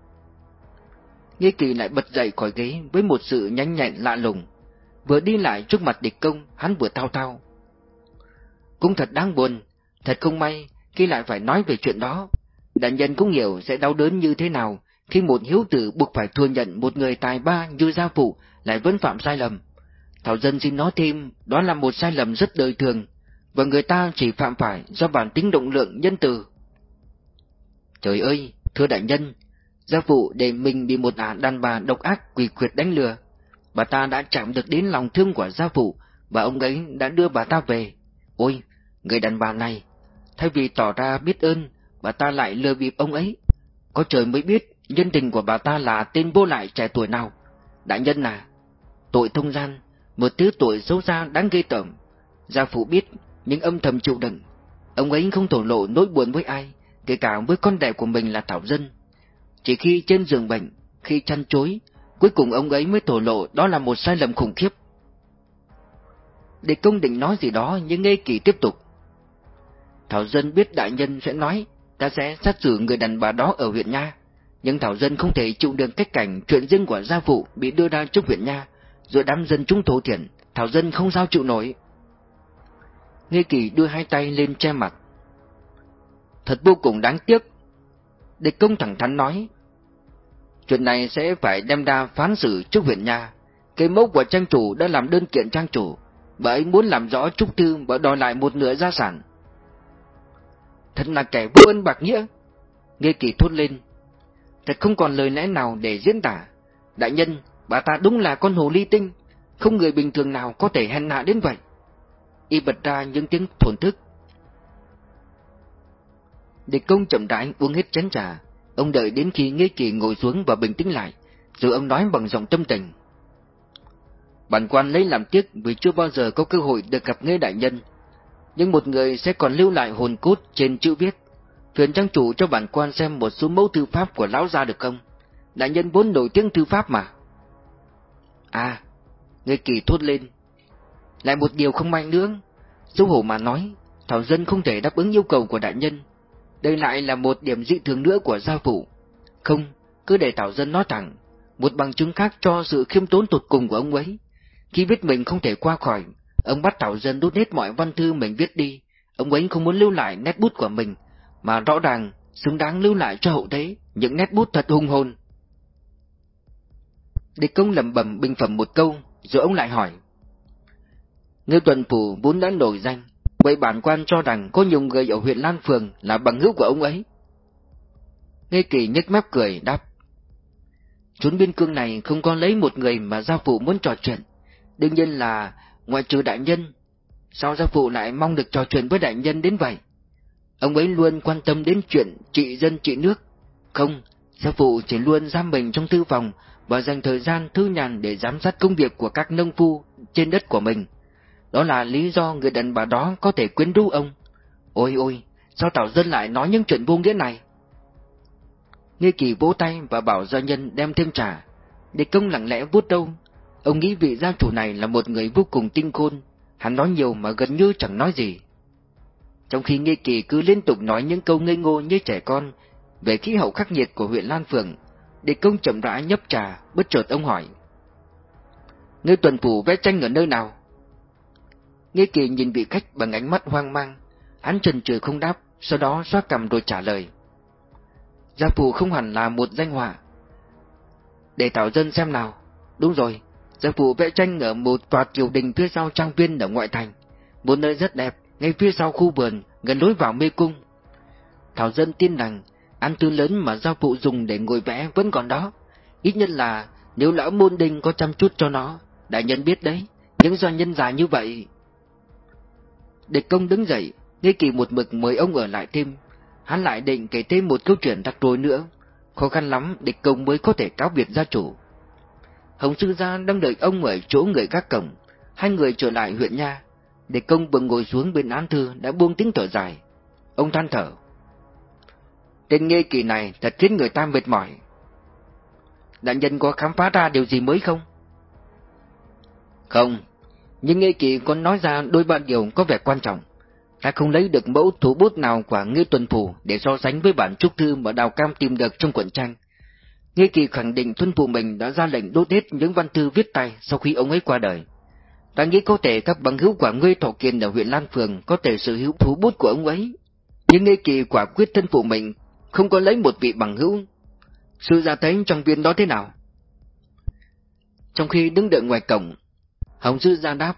Nghe Kỳ lại bật dậy khỏi ghế với một sự nhanh nhẹn lạ lùng vừa đi lại trước mặt địch công, hắn vừa thao thao. Cũng thật đáng buồn, thật không may khi lại phải nói về chuyện đó. Đại nhân cũng hiểu sẽ đau đớn như thế nào khi một hiếu tử buộc phải thừa nhận một người tài ba như gia phụ lại vẫn phạm sai lầm. Thảo dân xin nói thêm, đó là một sai lầm rất đời thường, và người ta chỉ phạm phải do bản tính động lượng nhân từ. Trời ơi, thưa đại nhân, gia phụ để mình bị một ả đàn bà độc ác quỷ quyệt đánh lừa. Bà ta đã chạm được đến lòng thương của gia phụ, và ông ấy đã đưa bà ta về. Ôi, người đàn bà này, thay vì tỏ ra biết ơn, bà ta lại lừa bịp ông ấy. Có trời mới biết nhân tình của bà ta là tên vô lại trẻ tuổi nào. Đại nhân à, tội thông gian, một thứ tội xấu xa đáng gây tởm. Gia phụ biết, nhưng âm thầm chịu đựng. Ông ấy không thổ lộ nỗi buồn với ai, kể cả với con đẻ của mình là Thảo Dân. Chỉ khi trên giường bệnh, khi chăn chối, cuối cùng ông ấy mới thổ lộ đó là một sai lầm khủng khiếp. Để công định nói gì đó nhưng nghe kỳ tiếp tục. Thảo Dân biết đại nhân sẽ nói, ta sẽ sát xử người đàn bà đó ở huyện Nha. Nhưng Thảo Dân không thể chịu được cách cảnh chuyện riêng của gia phụ bị đưa ra trước huyện Nha, rồi đám dân chúng thổ thiện, Thảo Dân không sao chịu nổi. Nghe kỳ đưa hai tay lên che mặt. Thật vô cùng đáng tiếc. Địch công thẳng thắn nói. Chuyện này sẽ phải đem ra phán xử trước huyện Nha. Cái mốc của trang chủ đã làm đơn kiện trang chủ, bà ấy muốn làm rõ Trúc Thư và đòi lại một nửa gia sản. Thật là kẻ vô ân bạc nghĩa. Nghe kỳ thốt lên. Thật không còn lời lẽ nào để diễn tả. Đại nhân, bà ta đúng là con hồ ly tinh. Không người bình thường nào có thể hèn hạ đến vậy. Y bật ra những tiếng thổn thức. Địch công chậm rãi uống hết chén trà. Ông đợi đến khi Nghĩa Kỳ ngồi xuống và bình tĩnh lại, rồi ông nói bằng giọng tâm tình. Bản quan lấy làm tiếc vì chưa bao giờ có cơ hội được gặp Nghĩa Đại Nhân, nhưng một người sẽ còn lưu lại hồn cốt trên chữ viết. Phiền trang chủ cho bản quan xem một số mẫu thư pháp của lão gia được không? Đại nhân vốn nổi tiếng thư pháp mà. À, Nghĩa kỳ thốt lên. Lại một điều không may nữa. Xấu hổ mà nói, Thảo Dân không thể đáp ứng yêu cầu của đại nhân. Đây lại là một điểm dị thường nữa của gia phủ. Không, cứ để Thảo Dân nói thẳng, một bằng chứng khác cho sự khiêm tốn tột cùng của ông ấy. Khi biết mình không thể qua khỏi, Ông bắt Thảo Dân đốt hết mọi văn thư mình viết đi, ông ấy không muốn lưu lại nét bút của mình, mà rõ ràng xứng đáng lưu lại cho hậu thế những nét bút thật hung hồn. Địch công lẩm bẩm bình phẩm một câu, rồi ông lại hỏi. Ngư tuần phủ vốn đã nổi danh, vậy bản quan cho rằng có nhiều người ở huyện Lan Phường là bằng hữu của ông ấy. Nghe kỳ nhếch mép cười, đáp. chốn biên cương này không có lấy một người mà gia phụ muốn trò chuyện. Đương nhiên là ngoại trừ đại nhân. Sao gia phụ lại mong được trò chuyện với đại nhân đến vậy? Ông ấy luôn quan tâm đến chuyện trị dân trị nước. Không, gia phụ chỉ luôn giam mình trong thư phòng và dành thời gian thư nhàn để giám sát công việc của các nông phu trên đất của mình. Đó là lý do người đàn bà đó có thể quyến rũ ông. Ôi ôi, sao Tào Dân lại nói những chuyện vô nghĩa này? Nghe kỳ vỗ tay và bảo gia nhân đem thêm trà. Để công lặng lẽ vuốt đâu Ông nghĩ vị gia chủ này là một người vô cùng tinh khôn, hắn nói nhiều mà gần như chẳng nói gì. Trong khi Nghe Kỳ cứ liên tục nói những câu ngây ngô như trẻ con về khí hậu khắc nghiệt của huyện Lan Phượng, để công chậm rãi nhấp trà, bất chợt ông hỏi. Ngươi tuần phủ vẽ tranh ở nơi nào? Nghe Kỳ nhìn vị khách bằng ánh mắt hoang mang, hắn chần chừ không đáp, sau đó xoa cầm rồi trả lời. Gia phủ không hẳn là một danh họa. Để tạo dân xem nào. Đúng rồi, Gia Phù vẽ tranh ở một tòa triều đình phía sau trang viên ở ngoại thành, một nơi rất đẹp, ngay phía sau khu vườn, gần lối vào mê cung. Thảo dân tin rằng, ăn tư lớn mà gia Phù dùng để ngồi vẽ vẫn còn đó. Ít nhất là, nếu lão môn đình có chăm chút cho nó, đại nhân biết đấy, những doanh nhân già như vậy. Địch công đứng dậy, nghe kỳ một mực mời ông ở lại thêm. Hắn lại định kể thêm một câu chuyện đặc rối nữa. Khó khăn lắm, địch công mới có thể cáo biệt gia chủ. Hồng Sư Gia đang đợi ông ở chỗ người gác cổng. Hai người trở lại huyện nha. Địch công vừa ngồi xuống bên án thư đã buông tiếng thở dài. Ông than thở. Tên nghe kỳ này thật khiến người ta mệt mỏi. Đại nhân có khám phá ra điều gì mới không? Không, nhưng Nghê kỳ còn nói ra đôi ba điều có vẻ quan trọng. Ta không lấy được mẫu thủ bút nào của Ngư Tuần Phủ để so sánh với bản trúc thư mà Đào Cam tìm được trong quận tranh. Nghe Kỳ khẳng định tuân phụ mình đã ra lệnh đốt hết những văn thư viết tay sau khi ông ấy qua đời. Ta nghĩ có thể các bằng hữu của ngươi Thọ Kiên ở huyện Lan Phường có thể sở hữu thú bút của ông ấy. Nhưng Nghe Kỳ quả quyết thân phụ mình không có lấy một vị bằng hữu. Sự ra thấy trong viên đó thế nào? Trong khi đứng đợi ngoài cổng, Hồng Sư gia đáp.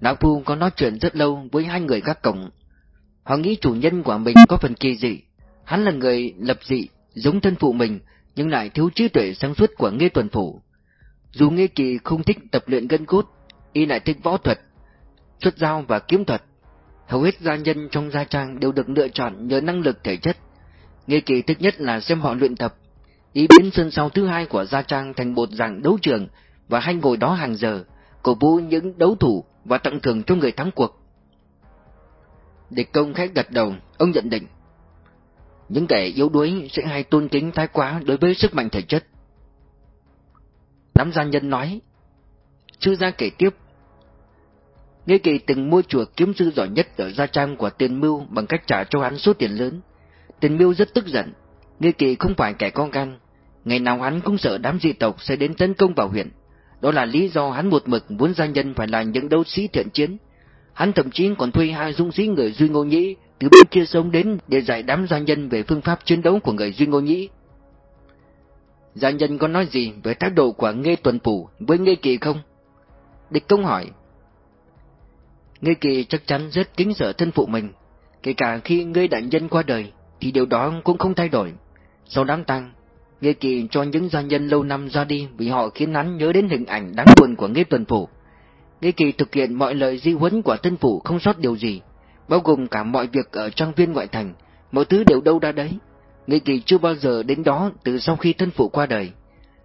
Lão Phu có nói chuyện rất lâu với hai người các cổng. Họ nghĩ chủ nhân của mình có phần kỳ dị. Hắn là người lập dị, giống thân phụ mình, nhưng lại thiếu trí tuệ sáng suốt của Nghê Tuần Phủ. Dù Nghê Kỳ không thích tập luyện gân cốt, y lại thích võ thuật, xuất giao và kiếm thuật. Hầu hết gia nhân trong gia trang đều được lựa chọn nhờ năng lực thể chất. Nghê Kỳ thích nhất là xem họ luyện tập. Y biến sân sau thứ hai của gia trang thành một dạng đấu trường và hay ngồi đó hàng giờ, cổ vũ những đấu thủ và tặng thưởng cho người thắng cuộc. Địch công khách gật đầu, ông nhận định. Những kẻ yếu đuối sẽ hay tôn kính thái quá đối với sức mạnh thể chất. Đám gia nhân nói. Sư gia kể tiếp. Nghe kỳ từng mua chùa kiếm sư giỏi nhất ở gia trang của tiền mưu bằng cách trả cho hắn số tiền lớn. Tiền mưu rất tức giận. Nghe kỳ không phải kẻ con gan. Ngày nào hắn cũng sợ đám dị tộc sẽ đến tấn công vào huyện. Đó là lý do hắn một mực muốn gia nhân phải là những đấu sĩ thiện chiến. Hắn thậm chí còn thuê hai dung sĩ người Duy Ngô Nhĩ từ bên kia sông đến để dạy đám gia nhân về phương pháp chiến đấu của người Duy Ngô Nhĩ. Gia nhân có nói gì về thái độ của Nghê Tuần Phủ với Nghê Kỳ không? Địch công hỏi. Nghê Kỳ chắc chắn rất kính sợ thân phụ mình, kể cả khi Nghê Đại Nhân qua đời, thì điều đó cũng không thay đổi. Sau đám tang, Nghê Kỳ cho những gia nhân lâu năm ra đi vì họ khiến hắn nhớ đến hình ảnh đáng buồn của Nghê Tuần Phủ. Nghê Kỳ thực hiện mọi lời di huấn của thân phụ không sót điều gì, bao gồm cả mọi việc ở trang viên ngoại thành, mọi thứ đều đâu ra đấy. Nghê Kỳ chưa bao giờ đến đó từ sau khi thân phụ qua đời.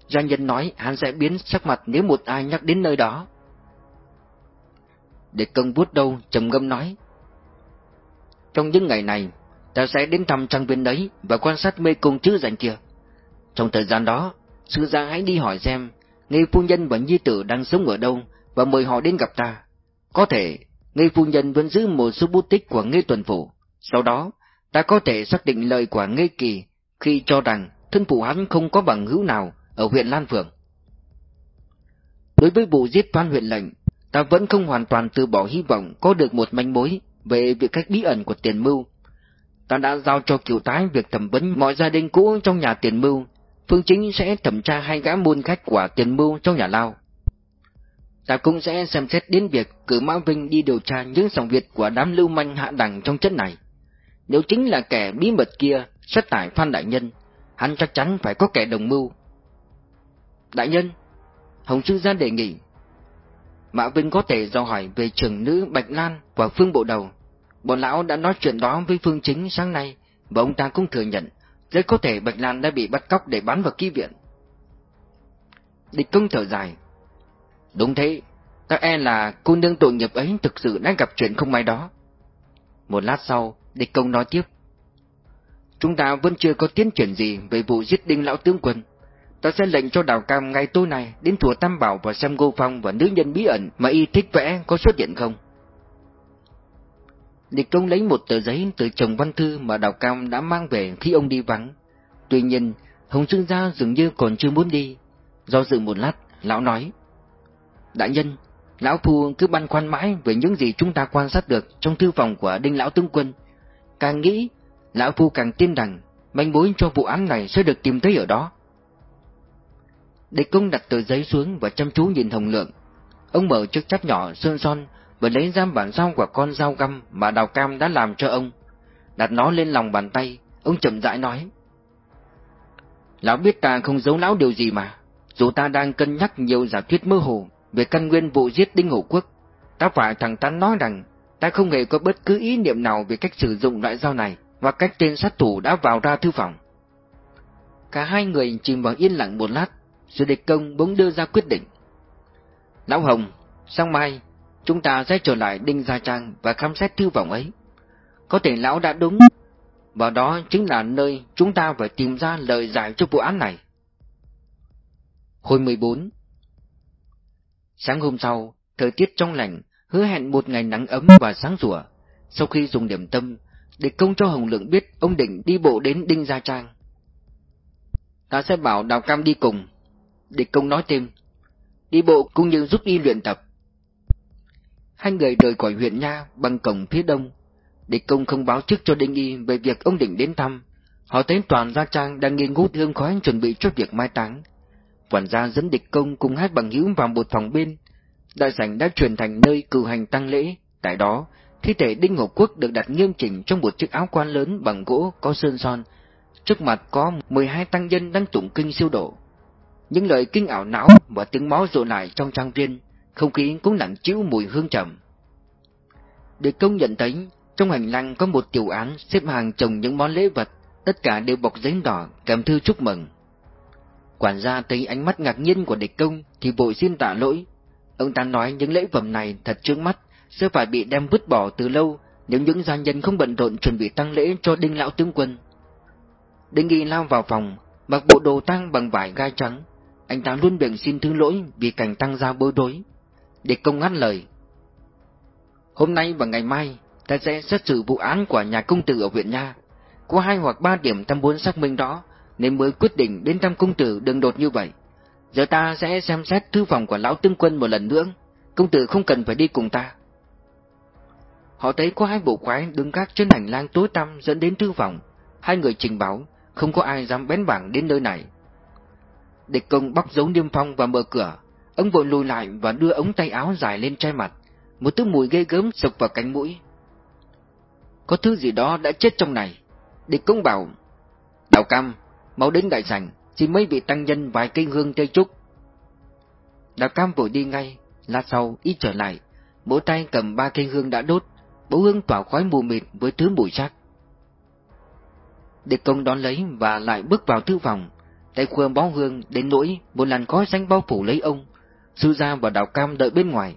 Gia nhân nói hắn sẽ biến sắc mặt nếu một ai nhắc đến nơi đó. Để công bút đâu, trầm ngâm nói. Trong những ngày này, ta sẽ đến thăm trang viên đấy và quan sát mê cung chữ dành kia. Trong thời gian đó, sư gia hãy đi hỏi xem, Ngây phu nhân và nhi tử đang sống ở đâu và mời họ đến gặp ta. Có thể, Ngây phu nhân vẫn giữ một số bút tích của Ngây tuần phủ. Sau đó, ta có thể xác định lời của Ngây kỳ khi cho rằng thân phụ hắn không có bằng hữu nào ở huyện Lan Phượng. Đối với vụ giết toan huyện lệnh, ta vẫn không hoàn toàn từ bỏ hy vọng có được một manh mối về việc cách bí ẩn của tiền mưu. Ta đã giao cho kiều tái việc thẩm vấn mọi gia đình cũ trong nhà tiền mưu, Phương Chính sẽ thẩm tra hai gã môn khách của tiền mưu trong nhà lao. Ta cũng sẽ xem xét đến việc cử Mã Vinh đi điều tra những dòng Việt của đám lưu manh hạ đẳng trong chất này. Nếu chính là kẻ bí mật kia, sát tải Phan Đại Nhân, hắn chắc chắn phải có kẻ đồng mưu. Đại Nhân, Hồng Sư gia đề nghị, Mã Vinh có thể do hỏi về trưởng nữ Bạch Lan và Phương Bộ Đầu. Bọn lão đã nói chuyện đó với Phương Chính sáng nay, và ông ta cũng thừa nhận, rất có thể Bạch Lan đã bị bắt cóc để bán vào ký viện. Địch công thở dài. Đúng thế, các e là cô nương tội nghiệp ấy thực sự đã gặp chuyện không may đó. Một lát sau, địch công nói tiếp. Chúng ta vẫn chưa có tiến triển gì về vụ giết đinh lão tướng quân. Ta sẽ lệnh cho đào cam ngay tối nay đến chùa Tam Bảo và xem Ngô Phong và nữ nhân bí ẩn mà y thích vẽ có xuất hiện không. Địch công lấy một tờ giấy từ chồng văn thư mà đào cam đã mang về khi ông đi vắng. Tuy nhiên, Hồng Trương Gia dường như còn chưa muốn đi. Do dự một lát, lão nói. Đại nhân, lão phu cứ băn khoăn mãi về những gì chúng ta quan sát được trong thư phòng của đinh lão tướng quân. Càng nghĩ, lão phu càng tin rằng manh mối cho vụ án này sẽ được tìm thấy ở đó. Địch công đặt tờ giấy xuống và chăm chú nhìn Hồng Lượng. Ông mở chiếc chắp nhỏ sơn son và lấy ra bản sao của con dao găm mà Đào Cam đã làm cho ông. Đặt nó lên lòng bàn tay, ông chậm rãi nói. Lão biết ta không giấu lão điều gì mà, dù ta đang cân nhắc nhiều giả thuyết mơ hồ về căn nguyên vụ giết Đinh Hổ Quốc, ta phải thẳng thắn nói rằng ta không hề có bất cứ ý niệm nào về cách sử dụng loại dao này và cách tên sát thủ đã vào ra thư phòng. Cả hai người chìm vào yên lặng một lát, rồi địch công bỗng đưa ra quyết định. Lão Hồng, sáng mai, chúng ta sẽ trở lại Đinh Gia Trang và khám xét thư vọng ấy. Có thể lão đã đúng, và đó chính là nơi chúng ta phải tìm ra lời giải cho vụ án này. Hồi 14 Sáng hôm sau, thời tiết trong lành, hứa hẹn một ngày nắng ấm và sáng rủa. Sau khi dùng điểm tâm, địch công cho Hồng Lượng biết ông định đi bộ đến Đinh Gia Trang. Ta sẽ bảo Đào Cam đi cùng. Địch công nói thêm, đi bộ cũng như giúp đi luyện tập. Hai người rời khỏi huyện Nha bằng cổng phía đông. Địch công không báo trước cho Đinh Y về việc ông định đến thăm, Họ thấy toàn gia trang đang nghiêng ngút hương khói chuẩn bị cho việc mai táng. Quản gia dẫn địch công cùng hai bằng hữu vào một phòng bên. Đại sảnh đã chuyển thành nơi cử hành tăng lễ. Tại đó, thi thể Đinh Ngọc Quốc được đặt nghiêm chỉnh trong một chiếc áo quan lớn bằng gỗ có sơn son. Trước mặt có 12 tăng nhân đang tụng kinh siêu độ. Những lời kinh ảo não và tiếng máu rộn lại trong trang viên, không khí cũng nặng chịu mùi hương trầm. Địch công nhận thấy, trong hành lang có một tiểu án xếp hàng trồng những món lễ vật, tất cả đều bọc giấy đỏ kèm thư chúc mừng. Quản gia thấy ánh mắt ngạc nhiên của địch công thì vội xin tạ lỗi. Ông ta nói những lễ phẩm này thật trước mắt, sẽ phải bị đem vứt bỏ từ lâu nếu những gia nhân không bận rộn chuẩn bị tăng lễ cho đinh lão tướng quân. Đinh nghi lao vào phòng, mặc bộ đồ tang bằng vải gai trắng. Anh ta luôn miệng xin thứ lỗi vì cảnh tăng gia bối rối để công ngắt lời. Hôm nay và ngày mai, ta sẽ xét xử vụ án của nhà công tử ở huyện Nha. Có hai hoặc ba điểm ta muốn xác minh đó, nên mới quyết định đến thăm công tử đường đột như vậy. Giờ ta sẽ xem xét thư phòng của lão tướng quân một lần nữa, công tử không cần phải đi cùng ta. Họ thấy có hai bộ quái đứng gác trên hành lang tối tăm dẫn đến thư phòng. Hai người trình báo, không có ai dám bén bảng đến nơi này. Địch công bóc dấu niêm phong và mở cửa, ông vội lùi lại và đưa ống tay áo dài lên che mặt. Một thứ mùi ghê gớm sộc vào cánh mũi. Có thứ gì đó đã chết trong này. Địch công bảo, Đào Cam, mau đến đại sảnh, xin mấy vị tăng nhân vài cây hương tây trúc. Đào Cam vội đi ngay, lát sau ít trở lại, mỗi tay cầm ba cây hương đã đốt, bố hương tỏa khói mù mịt với thứ mùi sắc. Địch công đón lấy và lại bước vào thư phòng, tay khua bó hương đến nỗi một làn khói xanh bao phủ lấy ông, sư gia và đào cam đợi bên ngoài.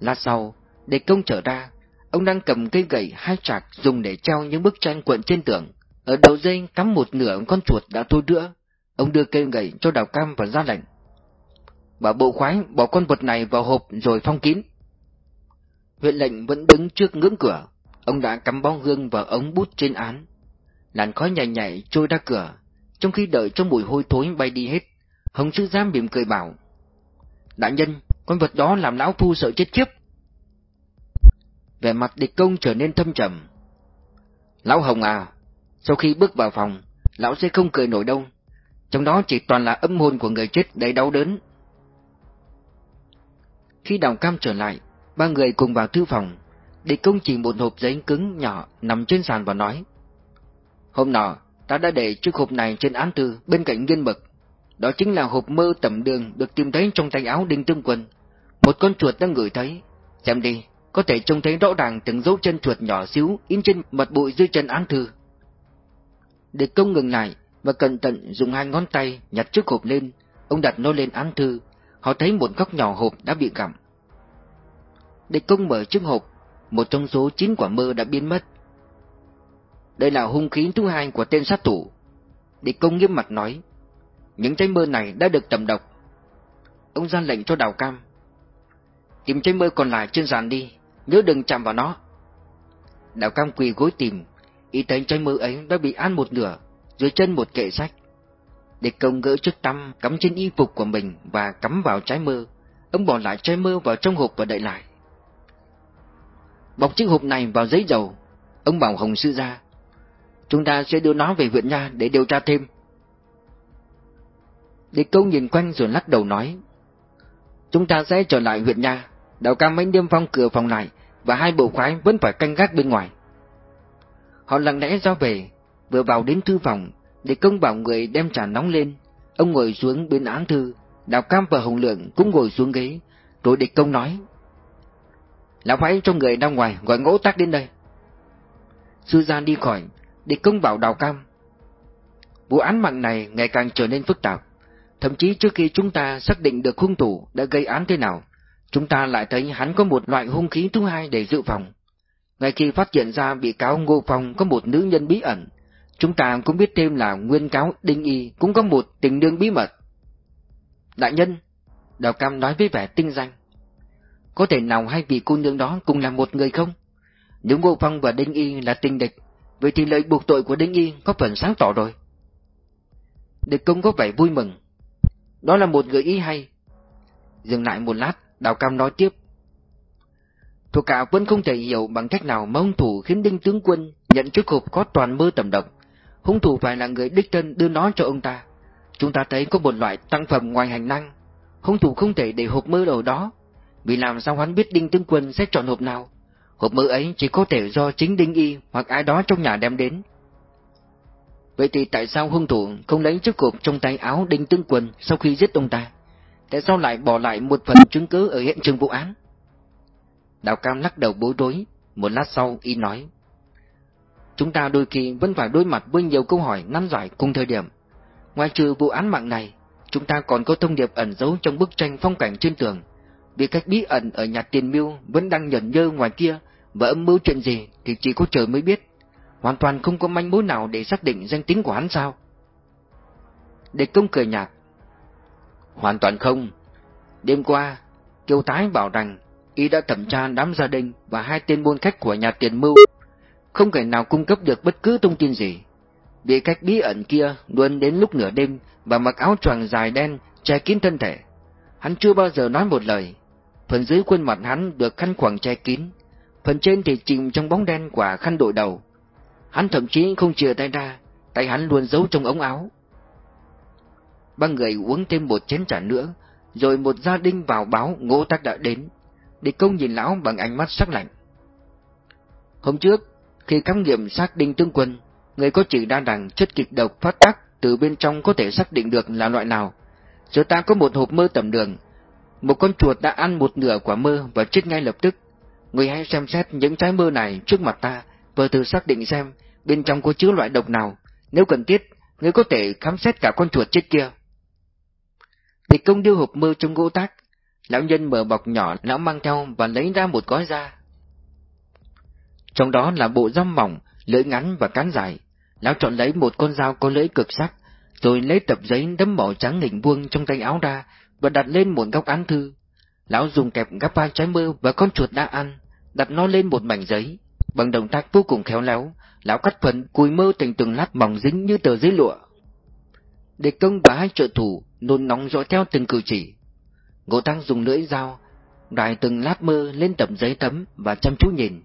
Lát sau, để công trở ra, ông đang cầm cây gậy hai trạc dùng để treo những bức tranh cuộn trên tường. Ở đầu dây cắm một nửa con chuột đã thôi nữa. Ông đưa cây gậy cho đào cam và ra lệnh. Bảo bộ khoái bỏ con vật này vào hộp rồi phong kín. Huyện lệnh vẫn đứng trước ngưỡng cửa, ông đã cắm bong hương và ống bút trên án. Làn khói nhảy nhảy trôi ra cửa, trong khi đợi cho mùi hôi thối bay đi hết, Hồng Sư Giám mỉm cười bảo. Đại nhân, con vật đó làm lão phu sợ chết khiếp. Vẻ mặt địch công trở nên thâm trầm. Lão Hồng à, sau khi bước vào phòng, lão sẽ không cười nổi đâu. Trong đó chỉ toàn là âm hồn của người chết đầy đau đớn. Khi đào cam trở lại, ba người cùng vào thư phòng. Địch công chỉ một hộp giấy cứng nhỏ nằm trên sàn và nói. Hôm nọ, ta đã để chiếc hộp này trên án thư bên cạnh viên mực. Đó chính là hộp mơ tầm đường được tìm thấy trong tay áo đinh tương quân. Một con chuột đang ngửi thấy. Xem đi, có thể trông thấy rõ ràng từng dấu chân chuột nhỏ xíu in trên mặt bụi dưới chân án thư. Địch công ngừng lại và cẩn thận dùng hai ngón tay nhặt chiếc hộp lên. Ông đặt nó lên án thư. Họ thấy một góc nhỏ hộp đã bị gặm. Địch công mở chiếc hộp, một trong số chín quả mơ đã biến mất. Đây là hung khí thứ hai của tên sát thủ. Địch công nghiêm mặt nói, những trái mơ này đã được tầm độc. Ông ra lệnh cho đào cam. Tìm trái mơ còn lại trên sàn đi, nhớ đừng chạm vào nó. Đào cam quỳ gối tìm, y thấy trái mơ ấy đã bị ăn một nửa, dưới chân một kệ sách. Để công gỡ chiếc tăm cắm trên y phục của mình và cắm vào trái mơ. Ông bỏ lại trái mơ vào trong hộp và đậy lại. Bọc chiếc hộp này vào giấy dầu. Ông bảo Hồng Sư ra. Chúng ta sẽ đưa nó về huyện nha để điều tra thêm. Địch công nhìn quanh rồi lắc đầu nói. Chúng ta sẽ trở lại huyện nhà. Đào cam mấy niêm phong cửa phòng lại và hai bộ khoái vẫn phải canh gác bên ngoài. Họ lặng lẽ ra về, vừa vào đến thư phòng, địch công bảo người đem trà nóng lên. Ông ngồi xuống bên án thư, Đào Cam và Hồng Lượng cũng ngồi xuống ghế, rồi địch công nói. Lão phải cho người ra ngoài gọi ngỗ tác đến đây. Sư Gian đi khỏi, địch công bảo Đào Cam. Vụ án mạng này ngày càng trở nên phức tạp. Thậm chí trước khi chúng ta xác định được hung thủ đã gây án thế nào, chúng ta lại thấy hắn có một loại hung khí thứ hai để dự phòng. Ngay khi phát hiện ra bị cáo Ngô Phong có một nữ nhân bí ẩn, chúng ta cũng biết thêm là nguyên cáo Đinh Y cũng có một tình đương bí mật. Đại nhân, Đào Cam nói với vẻ tinh danh. Có thể nào hai vị cô nương đó cùng là một người không? Nếu Ngô Phong và Đinh Y là tình địch, vậy thì lời buộc tội của Đinh Y có phần sáng tỏ rồi. Địch công có vẻ vui mừng. Đó là một gợi ý hay. Dừng lại một lát, Đào Cam nói tiếp. Thuộc cả vẫn không thể hiểu bằng cách nào mà hung thủ khiến Đinh tướng quân nhận chiếc hộp có toàn mơ tầm độc. hung thủ phải là người đích thân đưa nó cho ông ta. Chúng ta thấy có một loại tăng phẩm ngoài hành năng. Hung thủ không thể để hộp mơ ở đó, vì làm sao hắn biết Đinh Tướng Quân sẽ chọn hộp nào. Hộp mơ ấy chỉ có thể do chính Đinh Y hoặc ai đó trong nhà đem đến. Vậy thì tại sao hung thủ không lấy chiếc cột trong tay áo Đinh Tướng Quân sau khi giết ông ta? Tại sao lại bỏ lại một phần chứng cứ ở hiện trường vụ án? Đào Cam lắc đầu bối rối, một lát sau y nói. Chúng ta đôi khi vẫn phải đối mặt với nhiều câu hỏi năn giải cùng thời điểm. Ngoài trừ vụ án mạng này, chúng ta còn có thông điệp ẩn giấu trong bức tranh phong cảnh trên tường. Vì cách bí ẩn ở nhà tiền mưu vẫn đang nhẩn nhơ ngoài kia, và âm mưu chuyện gì thì chỉ có trời mới biết. Hoàn toàn không có manh mối nào để xác định danh tính của hắn sao? để công cười nhạt. Hoàn toàn không. Đêm qua, Kiều Thái bảo rằng y đã thẩm tra đám gia đình và hai tên buôn khách của nhà tiền mưu. Không thể nào cung cấp được bất cứ thông tin gì. Vị cách bí ẩn kia luôn đến lúc nửa đêm và mặc áo choàng dài đen che kín thân thể. Hắn chưa bao giờ nói một lời. Phần dưới khuôn mặt hắn được khăn quàng che kín, phần trên thì chìm trong bóng đen của khăn đội đầu. Hắn thậm chí không chìa tay ra, tay hắn luôn giấu trong ống áo. Ba người uống thêm một chén trà nữa, rồi một gia đình vào báo ngô tắc đã đến. Địch công nhìn lão bằng ánh mắt sắc lạnh. Hôm trước, khi khám nghiệm xác định tương quân, người có chỉ đa rằng chất kịch độc phát tác từ bên trong có thể xác định được là loại nào. Giờ ta có một hộp mơ tầm đường. Một con chuột đã ăn một nửa quả mơ và chết ngay lập tức. Người hãy xem xét những trái mơ này trước mặt ta vừa tự xác định xem bên trong có chứa loại độc nào. Nếu cần thiết, người có thể khám xét cả con chuột chết kia. Địch công đưa hộp mơ trong gỗ tác. Lão nhân mở bọc nhỏ lão mang theo và lấy ra một gói da. Trong đó là bộ răm mỏng, lưỡi ngắn và cán dài. Lão chọn lấy một con dao có lưỡi cực sắc, rồi lấy tập giấy đấm màu trắng hình vuông trong tay áo ra và đặt lên một góc án thư. Lão dùng kẹp gắp ba trái mơ và con chuột đã ăn, đặt nó lên một mảnh giấy. Bằng động tác vô cùng khéo léo, lão cắt phần cùi mơ thành từng lát mỏng dính như tờ giấy lụa. Địch công và hai trợ thủ nôn nóng dõi theo từng cử chỉ. Ngô Tăng dùng lưỡi dao, đài từng lát mơ lên tấm giấy tấm và chăm chú nhìn.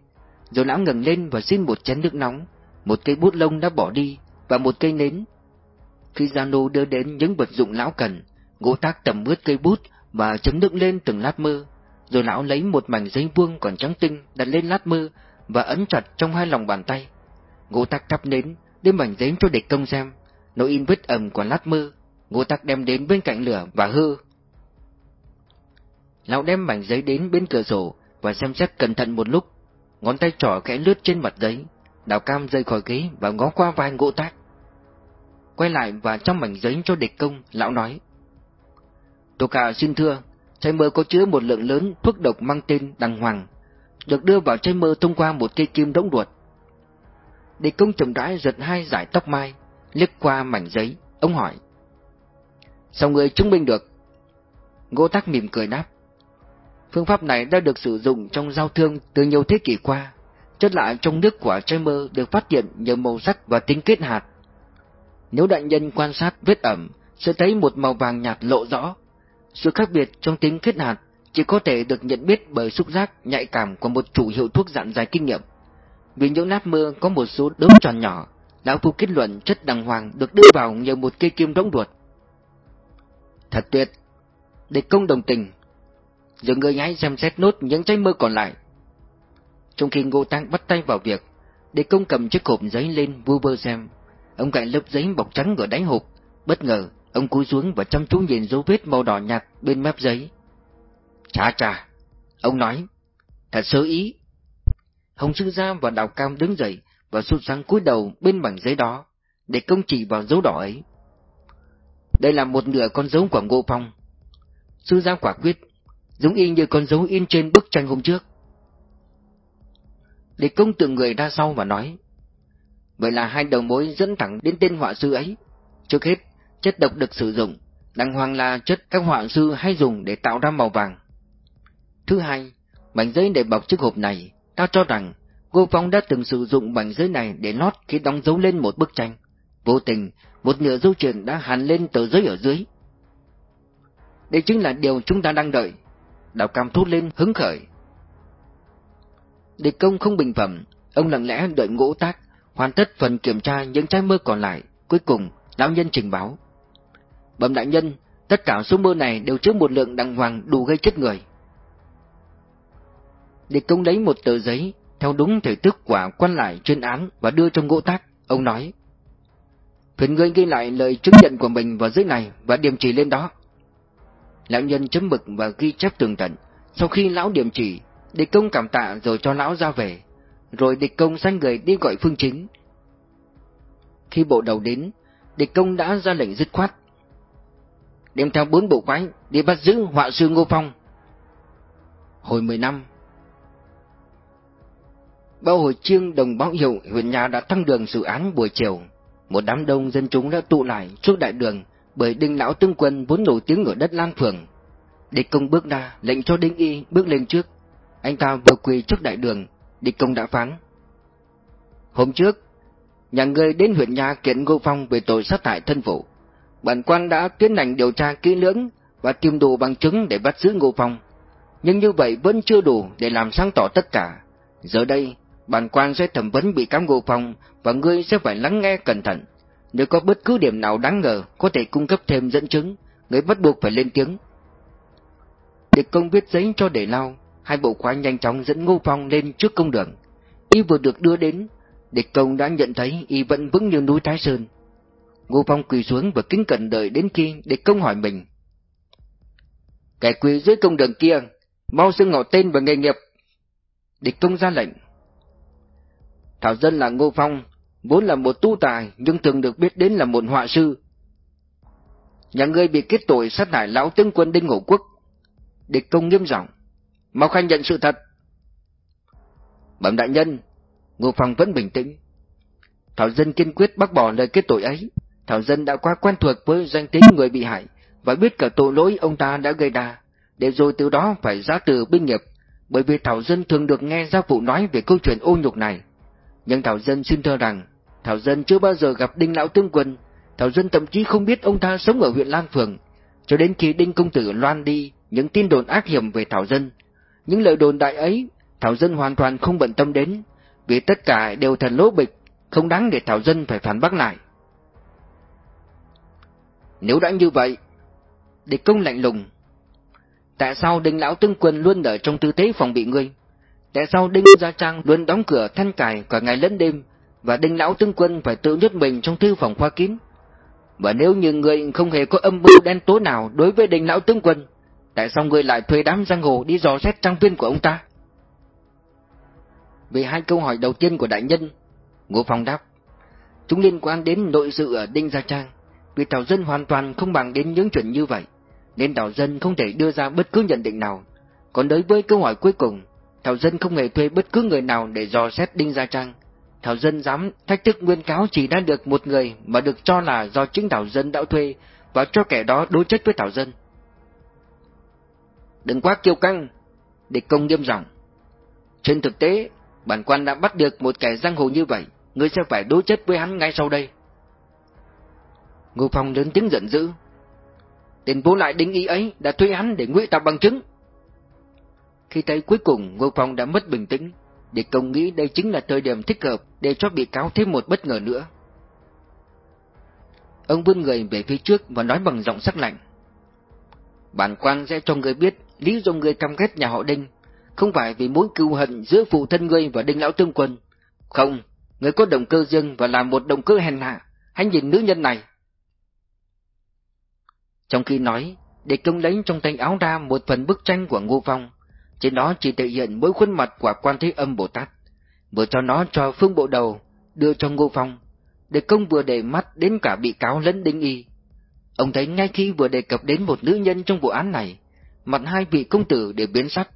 Rồi lão ngẩng lên và xin một chén nước nóng, một cây bút lông đã bỏ đi và một cây nến. Khi Giano đưa đến những vật dụng lão cần, Ngô Tác tầm ướt cây bút và chấm nước lên từng lát mơ, rồi lão lấy một mảnh giấy vuông còn trắng tinh đặt lên lát mơ và ấn chặt trong hai lòng bàn tay. Ngô Tắc thắp nến, đem mảnh giấy cho địch công xem, nó in vết ẩm của lát mơ, Ngô Tắc đem đến bên cạnh lửa và hư. Lão đem mảnh giấy đến bên cửa sổ và xem xét cẩn thận một lúc, ngón tay trỏ khẽ lướt trên mặt giấy, đào cam rơi khỏi ghế và ngó qua vai Ngô Tắc. Quay lại và trong mảnh giấy cho địch công, lão nói. Tô cả xin thưa, trái mơ có chứa một lượng lớn thuốc độc mang tên đằng hoàng, được đưa vào chai mơ thông qua một cây kim đống ruột. Đề công chậm rãi giật hai giải tóc mai, liếc qua mảnh giấy, ông hỏi. Sao người chứng minh được? Ngô Tác mỉm cười đáp. Phương pháp này đã được sử dụng trong giao thương từ nhiều thế kỷ qua. Chất lạ trong nước quả chai mơ được phát hiện nhờ màu sắc và tính kết hạt. Nếu đại nhân quan sát vết ẩm, sẽ thấy một màu vàng nhạt lộ rõ. Sự khác biệt trong tính kết hạt chỉ có thể được nhận biết bởi xúc giác nhạy cảm của một chủ hiệu thuốc dặn dài kinh nghiệm. Vì những nát mưa có một số đốm tròn nhỏ, lão phu kết luận chất đằng hoàng được đưa vào nhờ một cây kim đóng ruột. Thật tuyệt! Địch công đồng tình. Giờ người hãy xem xét nốt những trái mơ còn lại. Trong khi Ngô Tăng bắt tay vào việc, địch công cầm chiếc hộp giấy lên vu vơ xem. Ông cạnh lớp giấy bọc trắng ở đáy hộp, bất ngờ ông cúi xuống và chăm chú nhìn dấu vết màu đỏ nhạt bên mép giấy. Chà chà! Ông nói, thật sơ ý. Hồng Sư Gia và Đào Cam đứng dậy và sụt sang cúi đầu bên mảnh giấy đó, để công chỉ vào dấu đỏ ấy. Đây là một nửa con dấu của Ngô Phong. Sư Gia quả quyết, giống y như con dấu in trên bức tranh hôm trước. Để công tượng người ra sau và nói, vậy là hai đầu mối dẫn thẳng đến tên họa sư ấy. Trước hết, chất độc được sử dụng, đằng hoàng là chất các họa sư hay dùng để tạo ra màu vàng. Thứ hai, mảnh giấy để bọc chiếc hộp này, ta cho rằng cô Phong đã từng sử dụng mảnh giấy này để lót khi đóng dấu lên một bức tranh. Vô tình, một nửa dấu truyền đã hàn lên tờ giấy ở dưới. Đây chính là điều chúng ta đang đợi. Đào Cam thốt lên hứng khởi. Địch công không bình phẩm, ông lặng lẽ đợi ngũ tác, hoàn tất phần kiểm tra những trái mơ còn lại, cuối cùng, lão nhân trình báo. Bẩm đại nhân, tất cả số mơ này đều chứa một lượng đằng hoàng đủ gây chết người để công lấy một tờ giấy, theo đúng thể thức quả quan lại chuyên án và đưa trong gỗ tác, ông nói. Phiền ngươi ghi lại lời chứng nhận của mình vào dưới này và điểm chỉ lên đó. Lão nhân chấm mực và ghi chép tường tận. Sau khi lão điểm chỉ, địch công cảm tạ rồi cho lão ra về. Rồi địch công sai người đi gọi phương chính. Khi bộ đầu đến, địch công đã ra lệnh dứt khoát. Đem theo bốn bộ quái đi bắt giữ họa sư Ngô Phong. Hồi mười năm Bao hồi chiêng đồng báo hiệu huyện nhà đã tăng đường dự án buổi chiều. Một đám đông dân chúng đã tụ lại trước đại đường bởi đinh lão tướng quân vốn nổi tiếng ở đất Lan Phường. Địch công bước ra, lệnh cho đinh y bước lên trước. Anh ta vừa quỳ trước đại đường, địch công đã phán. Hôm trước, nhà ngươi đến huyện nhà kiện Ngô Phong về tội sát hại thân phụ. Bản quan đã tiến hành điều tra kỹ lưỡng và tìm đủ bằng chứng để bắt giữ Ngô Phong. Nhưng như vậy vẫn chưa đủ để làm sáng tỏ tất cả. Giờ đây, bản quan sẽ thẩm vấn bị cáo Ngô Phong và ngươi sẽ phải lắng nghe cẩn thận. Nếu có bất cứ điểm nào đáng ngờ có thể cung cấp thêm dẫn chứng, người bắt buộc phải lên tiếng. Địch công viết giấy cho để lao, hai bộ khoái nhanh chóng dẫn Ngô Phong lên trước công đường. Y vừa được đưa đến, địch công đã nhận thấy y vẫn vững như núi Thái Sơn. Ngô Phong quỳ xuống và kính cẩn đợi đến khi địch công hỏi mình. Kẻ quỳ dưới công đường kia, mau xưng ngỏ tên và nghề nghiệp. Địch công ra lệnh. Thảo dân là Ngô Phong, vốn là một tu tài nhưng thường được biết đến là một họa sư. Nhà ngươi bị kết tội sát hại lão tướng quân Đinh Ngũ Quốc. Địch công nghiêm giọng, mau khai nhận sự thật. Bẩm đại nhân, Ngô Phong vẫn bình tĩnh. Thảo dân kiên quyết bác bỏ lời kết tội ấy. Thảo dân đã quá quen thuộc với danh tính người bị hại và biết cả tội lỗi ông ta đã gây ra, để rồi từ đó phải ra từ binh nghiệp, bởi vì Thảo dân thường được nghe gia phụ nói về câu chuyện ô nhục này. Nhưng Thảo dân xin thưa rằng, Thảo Dân chưa bao giờ gặp Đinh Lão tương Quân, Thảo Dân thậm chí không biết ông ta sống ở huyện Lan Phường, cho đến khi Đinh Công Tử loan đi những tin đồn ác hiểm về Thảo Dân. Những lời đồn đại ấy, Thảo Dân hoàn toàn không bận tâm đến, vì tất cả đều thần lỗ bịch, không đáng để Thảo Dân phải phản bác lại. Nếu đã như vậy, địch công lạnh lùng, tại sao Đinh Lão tương Quân luôn ở trong tư thế phòng bị ngươi? Tại sao Đinh Gia Trang luôn đóng cửa thanh cài cả ngày lẫn đêm, và đinh lão tướng quân phải tự nhốt mình trong thư phòng khoa kín. Và nếu như người không hề có âm mưu đen tối nào đối với đinh lão tướng quân, tại sao người lại thuê đám giang hồ đi dò xét trang viên của ông ta? Về hai câu hỏi đầu tiên của đại nhân, Ngô Phong đáp, chúng liên quan đến nội sự ở Đinh Gia Trang, vì Tào Dân hoàn toàn không bằng đến những chuyện như vậy, nên Tào Dân không thể đưa ra bất cứ nhận định nào. Còn đối với câu hỏi cuối cùng, thảo Dân không hề thuê bất cứ người nào để dò xét Đinh Gia Trang, Thảo Dân dám thách thức nguyên cáo chỉ đã được một người mà được cho là do chính Thảo Dân đã thuê và cho kẻ đó đối chất với Thảo Dân. Đừng quá kiêu căng, địch công nghiêm giọng. Trên thực tế, bản quan đã bắt được một kẻ giang hồ như vậy, ngươi sẽ phải đối chất với hắn ngay sau đây. Ngô Phong lớn tiếng giận dữ. Tên vô lại đinh ý ấy đã thuê hắn để ngụy tạo bằng chứng. Khi thấy cuối cùng Ngô Phong đã mất bình tĩnh, Địch công nghĩ đây chính là thời điểm thích hợp để cho bị cáo thêm một bất ngờ nữa. Ông vươn người về phía trước và nói bằng giọng sắc lạnh. Bản quan sẽ cho người biết lý do người căm ghét nhà họ Đinh, không phải vì muốn cưu hận giữa phụ thân ngươi và Đinh Lão Tương Quân. Không, người có động cơ riêng và làm một động cơ hèn hạ, hãy nhìn nữ nhân này. Trong khi nói, Địch công lấy trong tay áo ra một phần bức tranh của Ngô Phong, trên đó chỉ thể hiện mỗi khuôn mặt của quan thế âm Bồ Tát. Vừa cho nó cho phương bộ đầu, đưa cho Ngô Phong. Để công vừa để mắt đến cả bị cáo lẫn đinh y. Ông thấy ngay khi vừa đề cập đến một nữ nhân trong vụ án này, mặt hai vị công tử đều biến sắc,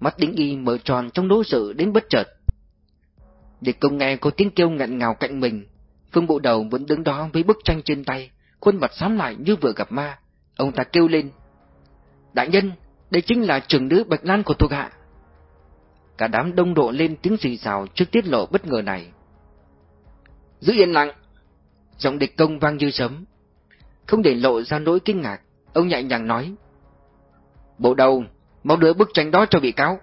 mắt đinh y mở tròn trong nỗi sự đến bất chợt. Để công nghe có tiếng kêu ngặn ngào cạnh mình, phương bộ đầu vẫn đứng đó với bức tranh trên tay, khuôn mặt xám lại như vừa gặp ma. Ông ta kêu lên, Đại nhân, đây chính là trưởng nữ Bạch Lan của thuộc hạ. Cả đám đông độ lên tiếng xì xào trước tiết lộ bất ngờ này. Giữ yên lặng. Giọng địch công vang như sấm. Không để lộ ra nỗi kinh ngạc, ông nhẹ nhàng nói. Bộ đầu, mau đưa bức tranh đó cho bị cáo.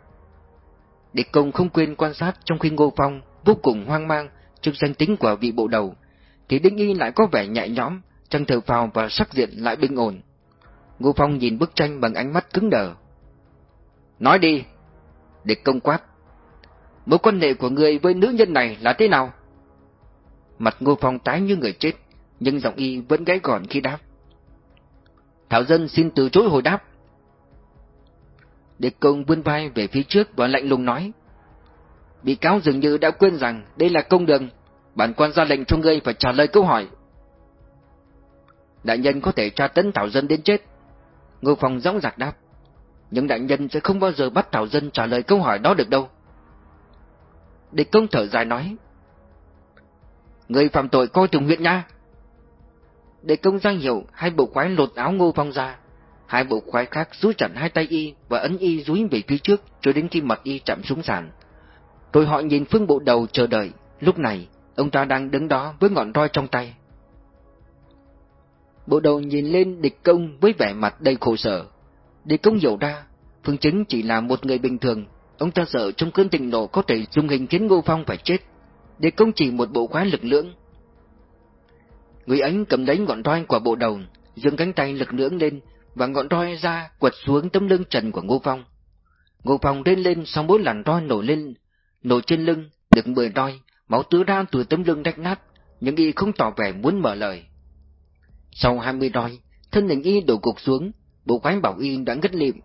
Địch công không quên quan sát trong khi Ngô Phong vô cùng hoang mang trước danh tính của vị bộ đầu, thì Đinh Y lại có vẻ nhẹ nhõm, chân thở phào và sắc diện lại bình ổn. Ngô Phong nhìn bức tranh bằng ánh mắt cứng đờ. Nói đi! Địch công quát. Mối quan hệ của người với nữ nhân này là thế nào? Mặt Ngô Phong tái như người chết, nhưng giọng y vẫn gãy gọn khi đáp. Thảo Dân xin từ chối hồi đáp. Địch công vươn vai về phía trước và lạnh lùng nói. Bị cáo dường như đã quên rằng đây là công đường, bản quan ra lệnh cho ngươi phải trả lời câu hỏi. Đại nhân có thể tra tấn Thảo Dân đến chết. Ngô Phong dõng dạc đáp. Những đại nhân sẽ không bao giờ bắt Thảo Dân trả lời câu hỏi đó được đâu. Địch công thở dài nói. Người phạm tội coi thường huyện nha. Địch công giang hiểu hai bộ quái lột áo Ngô Phong ra. Hai bộ quái khác rút chặt hai tay y và ấn y dúi về phía trước cho đến khi mặt y chạm xuống sàn. Rồi họ nhìn phương bộ đầu chờ đợi. Lúc này, ông ta đang đứng đó với ngọn roi trong tay. Bộ đầu nhìn lên địch công với vẻ mặt đầy khổ sở. Địch công hiểu ra, Phương Chính chỉ là một người bình thường, ông ta sợ trong cơn tình nộ có thể dùng hình khiến Ngô Phong phải chết. Địch công chỉ một bộ khóa lực lưỡng. Người ấy cầm lấy ngọn roi của bộ đầu, dương cánh tay lực lưỡng lên và ngọn roi ra quật xuống tấm lưng trần của Ngô Phong. Ngô Phong lên lên sau bốn làn roi nổi lên, nổi trên lưng, được mười roi, máu tứa ra từ tấm lưng rách nát, nhưng y không tỏ vẻ muốn mở lời. Sau hai mươi roi, thân hình y đổ cục xuống, bộ khoái bảo y đã ngất lịm,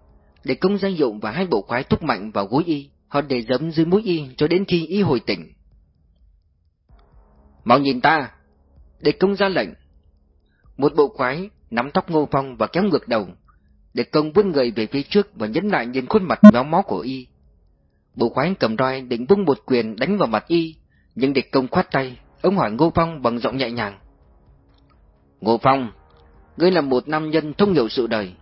để công danh dụng và hai bộ khoái thúc mạnh vào gối y, họ để dấm dưới mũi y cho đến khi y hồi tỉnh. Mau nhìn ta! Để công ra lệnh. Một bộ khoái nắm tóc ngô phong và kéo ngược đầu. Để công vươn người về phía trước và nhấn lại nhìn khuôn mặt méo mó của y. Bộ khoái cầm roi định vung một quyền đánh vào mặt y, nhưng địch công khoát tay, ông hỏi Ngô Phong bằng giọng nhẹ nhàng. Ngô Phong, ngươi là một nam nhân thông hiểu sự đời,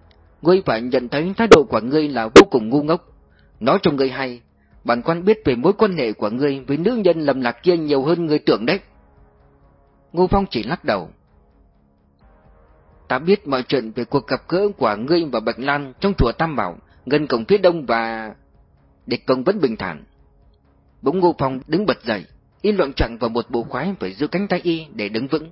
ngươi phải nhận thấy thái độ của ngươi là vô cùng ngu ngốc. Nói cho ngươi hay, bản quan biết về mối quan hệ của ngươi với nữ nhân lầm lạc kia nhiều hơn ngươi tưởng đấy. Ngô Phong chỉ lắc đầu. Ta biết mọi chuyện về cuộc gặp gỡ của ngươi và Bạch Lan trong chùa Tam Bảo, gần cổng phía đông và... Địch công vẫn bình thản. Bỗng Ngô Phong đứng bật dậy, y loạn chặn vào một bộ khoái phải giữ cánh tay y để đứng vững.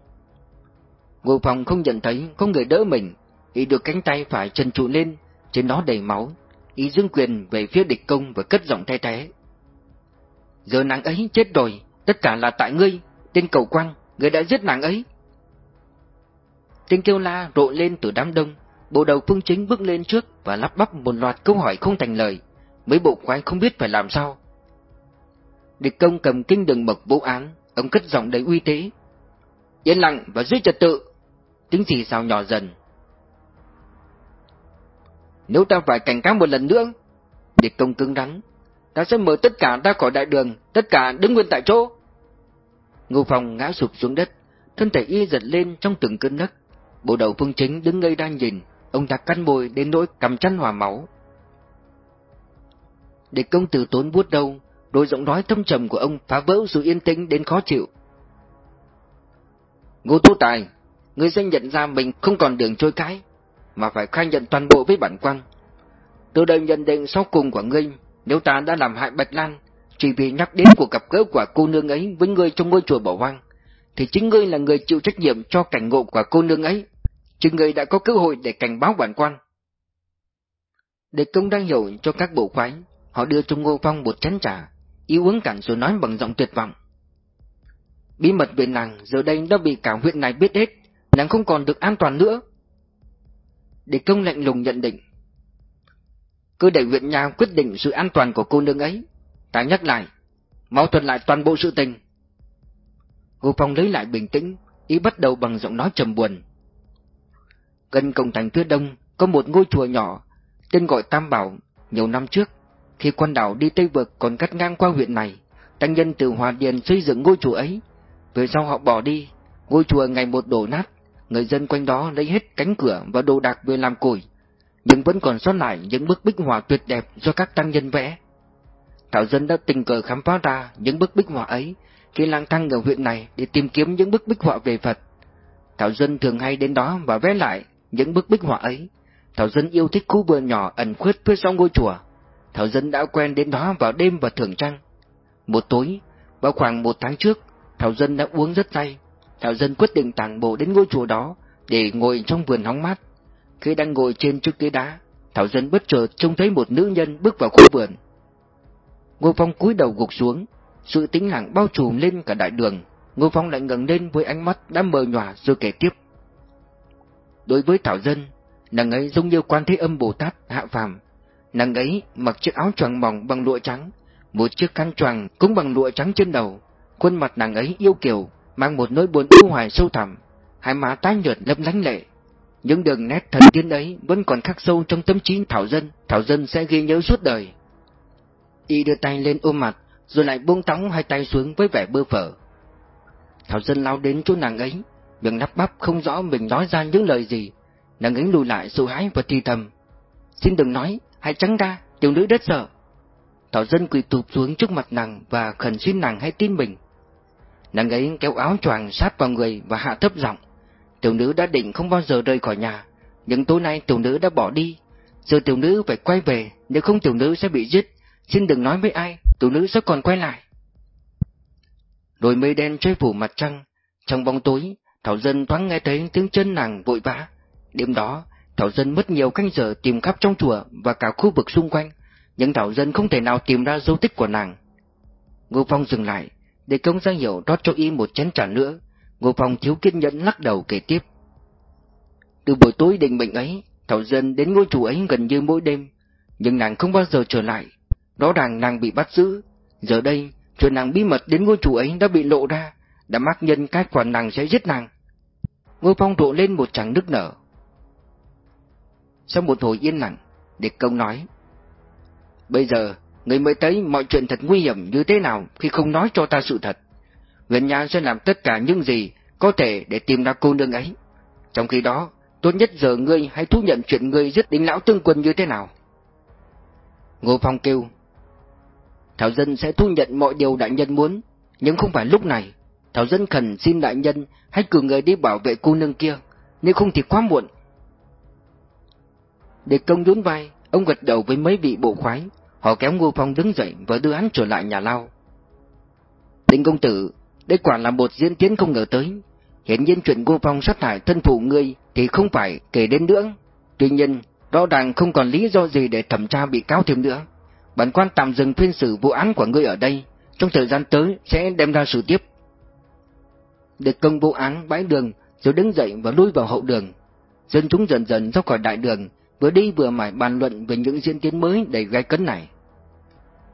Ngô Phong không nhận thấy có người đỡ mình, y được cánh tay phải trần trụ lên, trên đó đầy máu, y dương quyền về phía địch công và cất giọng thay thế. Giờ nàng ấy chết rồi, tất cả là tại ngươi, tên cầu quang, ngươi đã giết nàng ấy. Tiếng kêu la rộ lên từ đám đông, bộ đầu phương chính bước lên trước và lắp bắp một loạt câu hỏi không thành lời, mấy bộ quái không biết phải làm sao. Địch công cầm kinh đường mật vũ án, ông cất giọng đầy uy thế. Yên lặng và giữ trật tự. Tiếng gì sao nhỏ dần. Nếu ta phải cảnh cáo một lần nữa, địch công cứng rắn, ta sẽ mở tất cả ra khỏi đại đường, tất cả đứng nguyên tại chỗ. Ngô Phong ngã sụp xuống đất, thân thể y giật lên trong từng cơn nấc. Bộ đầu phương chính đứng ngây đang nhìn, ông ta cắn môi đến nỗi cầm chăn hòa máu. Địch công tử tốn bút đâu, đôi giọng nói thâm trầm của ông phá vỡ sự yên tĩnh đến khó chịu. Ngô Tú Tài, ngươi sẽ nhận ra mình không còn đường trôi cái, mà phải khai nhận toàn bộ với bản quan. Từ đây nhận định sau cùng của ngươi, nếu ta đã làm hại Bạch Lan, chỉ vì nhắc đến cuộc gặp gỡ của cô nương ấy với ngươi trong ngôi chùa bảo hoang, thì chính ngươi là người chịu trách nhiệm cho cảnh ngộ của cô nương ấy, chứ ngươi đã có cơ hội để cảnh báo bản quan. Để công đang hiểu cho các bộ khoái, họ đưa cho Ngô Phong một chén trà, yêu uống cạn rồi nói bằng giọng tuyệt vọng. Bí mật về nàng giờ đây đã bị cả huyện này biết hết, nàng không còn được an toàn nữa. Để công lạnh lùng nhận định. Cứ để huyện nhà quyết định sự an toàn của cô nương ấy. Ta nhắc lại, mau thuật lại toàn bộ sự tình. Ngô Phong lấy lại bình tĩnh, ý bắt đầu bằng giọng nói trầm buồn. Gần cổng thành phía đông có một ngôi chùa nhỏ, tên gọi Tam Bảo, nhiều năm trước, khi quan đảo đi Tây Vực còn cắt ngang qua huyện này, tăng nhân từ Hòa Điền xây dựng ngôi chùa ấy. Về sau họ bỏ đi, ngôi chùa ngày một đổ nát, người dân quanh đó lấy hết cánh cửa và đồ đạc về làm củi, nhưng vẫn còn sót lại những bức bích họa tuyệt đẹp do các tăng nhân vẽ. Thảo Dân đã tình cờ khám phá ra những bức bích họa ấy khi lang thang ở huyện này để tìm kiếm những bức bích họa về Phật. Thảo Dân thường hay đến đó và vẽ lại những bức bích họa ấy. Thảo Dân yêu thích khu vườn nhỏ ẩn khuất phía sau ngôi chùa. Thảo Dân đã quen đến đó vào đêm và thường trăng. Một tối, vào khoảng một tháng trước, Thảo Dân đã uống rất say. Thảo Dân quyết định tản bộ đến ngôi chùa đó để ngồi trong vườn nóng mát. Khi đang ngồi trên chiếc ghế đá, Thảo Dân bất chợt trông thấy một nữ nhân bước vào khu vườn. Ngô Phong cúi đầu gục xuống, sự tĩnh lặng bao trùm lên cả đại đường. Ngô Phong lại ngẩng lên với ánh mắt đã mờ nhòa rồi kể tiếp. Đối với Thảo Dân, nàng ấy giống như quan thế âm Bồ Tát hạ phàm. Nàng ấy mặc chiếc áo choàng mỏng bằng lụa trắng, một chiếc khăn choàng cũng bằng lụa trắng trên đầu. Khuôn mặt nàng ấy yêu kiều, mang một nỗi buồn ưu hoài sâu thẳm, hai má tái nhợt lấp lánh lệ. Những đường nét thần tiên ấy vẫn còn khắc sâu trong tâm trí Thảo Dân, Thảo Dân sẽ ghi nhớ suốt đời. Y đưa tay lên ôm mặt, rồi lại buông tóng hai tay xuống với vẻ bơ phở. Thảo Dân lao đến chỗ nàng ấy, miệng lắp bắp không rõ mình nói ra những lời gì. Nàng ấy lùi lại sợ hãi và thi thầm. Xin đừng nói, hãy trắng ra, tiểu nữ rất sợ. Thảo Dân quỳ tụp xuống trước mặt nàng và khẩn xin nàng hãy tin mình. Nàng ấy kéo áo choàng sát vào người và hạ thấp giọng. Tiểu nữ đã định không bao giờ rời khỏi nhà, nhưng tối nay tiểu nữ đã bỏ đi. Giờ tiểu nữ phải quay về, nếu không tiểu nữ sẽ bị giết. Xin đừng nói với ai, tiểu nữ sẽ còn quay lại. Đôi mây đen che phủ mặt trăng, trong bóng tối, Thảo Dân thoáng nghe thấy tiếng chân nàng vội vã. Đêm đó, Thảo Dân mất nhiều canh giờ tìm khắp trong chùa và cả khu vực xung quanh, nhưng Thảo Dân không thể nào tìm ra dấu tích của nàng. Ngô Phong dừng lại, để công ra hiểu rót cho y một chén trà nữa. Ngô Phong thiếu kiên nhẫn lắc đầu kể tiếp. Từ buổi tối định bệnh ấy, Thảo Dân đến ngôi chủ ấy gần như mỗi đêm, nhưng nàng không bao giờ trở lại. Đó ràng nàng bị bắt giữ. Giờ đây, chuyện nàng bí mật đến ngôi chủ ấy đã bị lộ ra, đã mắc nhân cái quản nàng sẽ giết nàng. Ngô Phong rộ lên một tràng nước nở. Sau một hồi yên lặng, địch công nói. Bây giờ, người mới thấy mọi chuyện thật nguy hiểm như thế nào khi không nói cho ta sự thật. Huyền Nha sẽ làm tất cả những gì có thể để tìm ra cô nương ấy. Trong khi đó, tốt nhất giờ ngươi hãy thú nhận chuyện ngươi giết đinh lão tương quân như thế nào. Ngô Phong kêu. Thảo Dân sẽ thu nhận mọi điều đại nhân muốn, nhưng không phải lúc này. Thảo Dân khẩn xin đại nhân hãy cử người đi bảo vệ cô nương kia, nếu không thì quá muộn. Để công nhún vai, ông gật đầu với mấy vị bộ khoái, họ kéo Ngô Phong đứng dậy và đưa hắn trở lại nhà lao. Đinh công tử, đây quả là một diễn tiến không ngờ tới. Hiện nhiên chuyện Ngô Phong sát hại thân phụ ngươi thì không phải kể đến nữa. Tuy nhiên, rõ ràng không còn lý do gì để thẩm tra bị cáo thêm nữa. Bản quan tạm dừng phiên xử vụ án của ngươi ở đây, trong thời gian tới sẽ đem ra xử tiếp. Được công vụ án bãi đường rồi đứng dậy và lui vào hậu đường. Dân chúng dần dần ra khỏi đại đường, vừa đi vừa mải bàn luận về những diễn tiến mới đầy gai cấn này.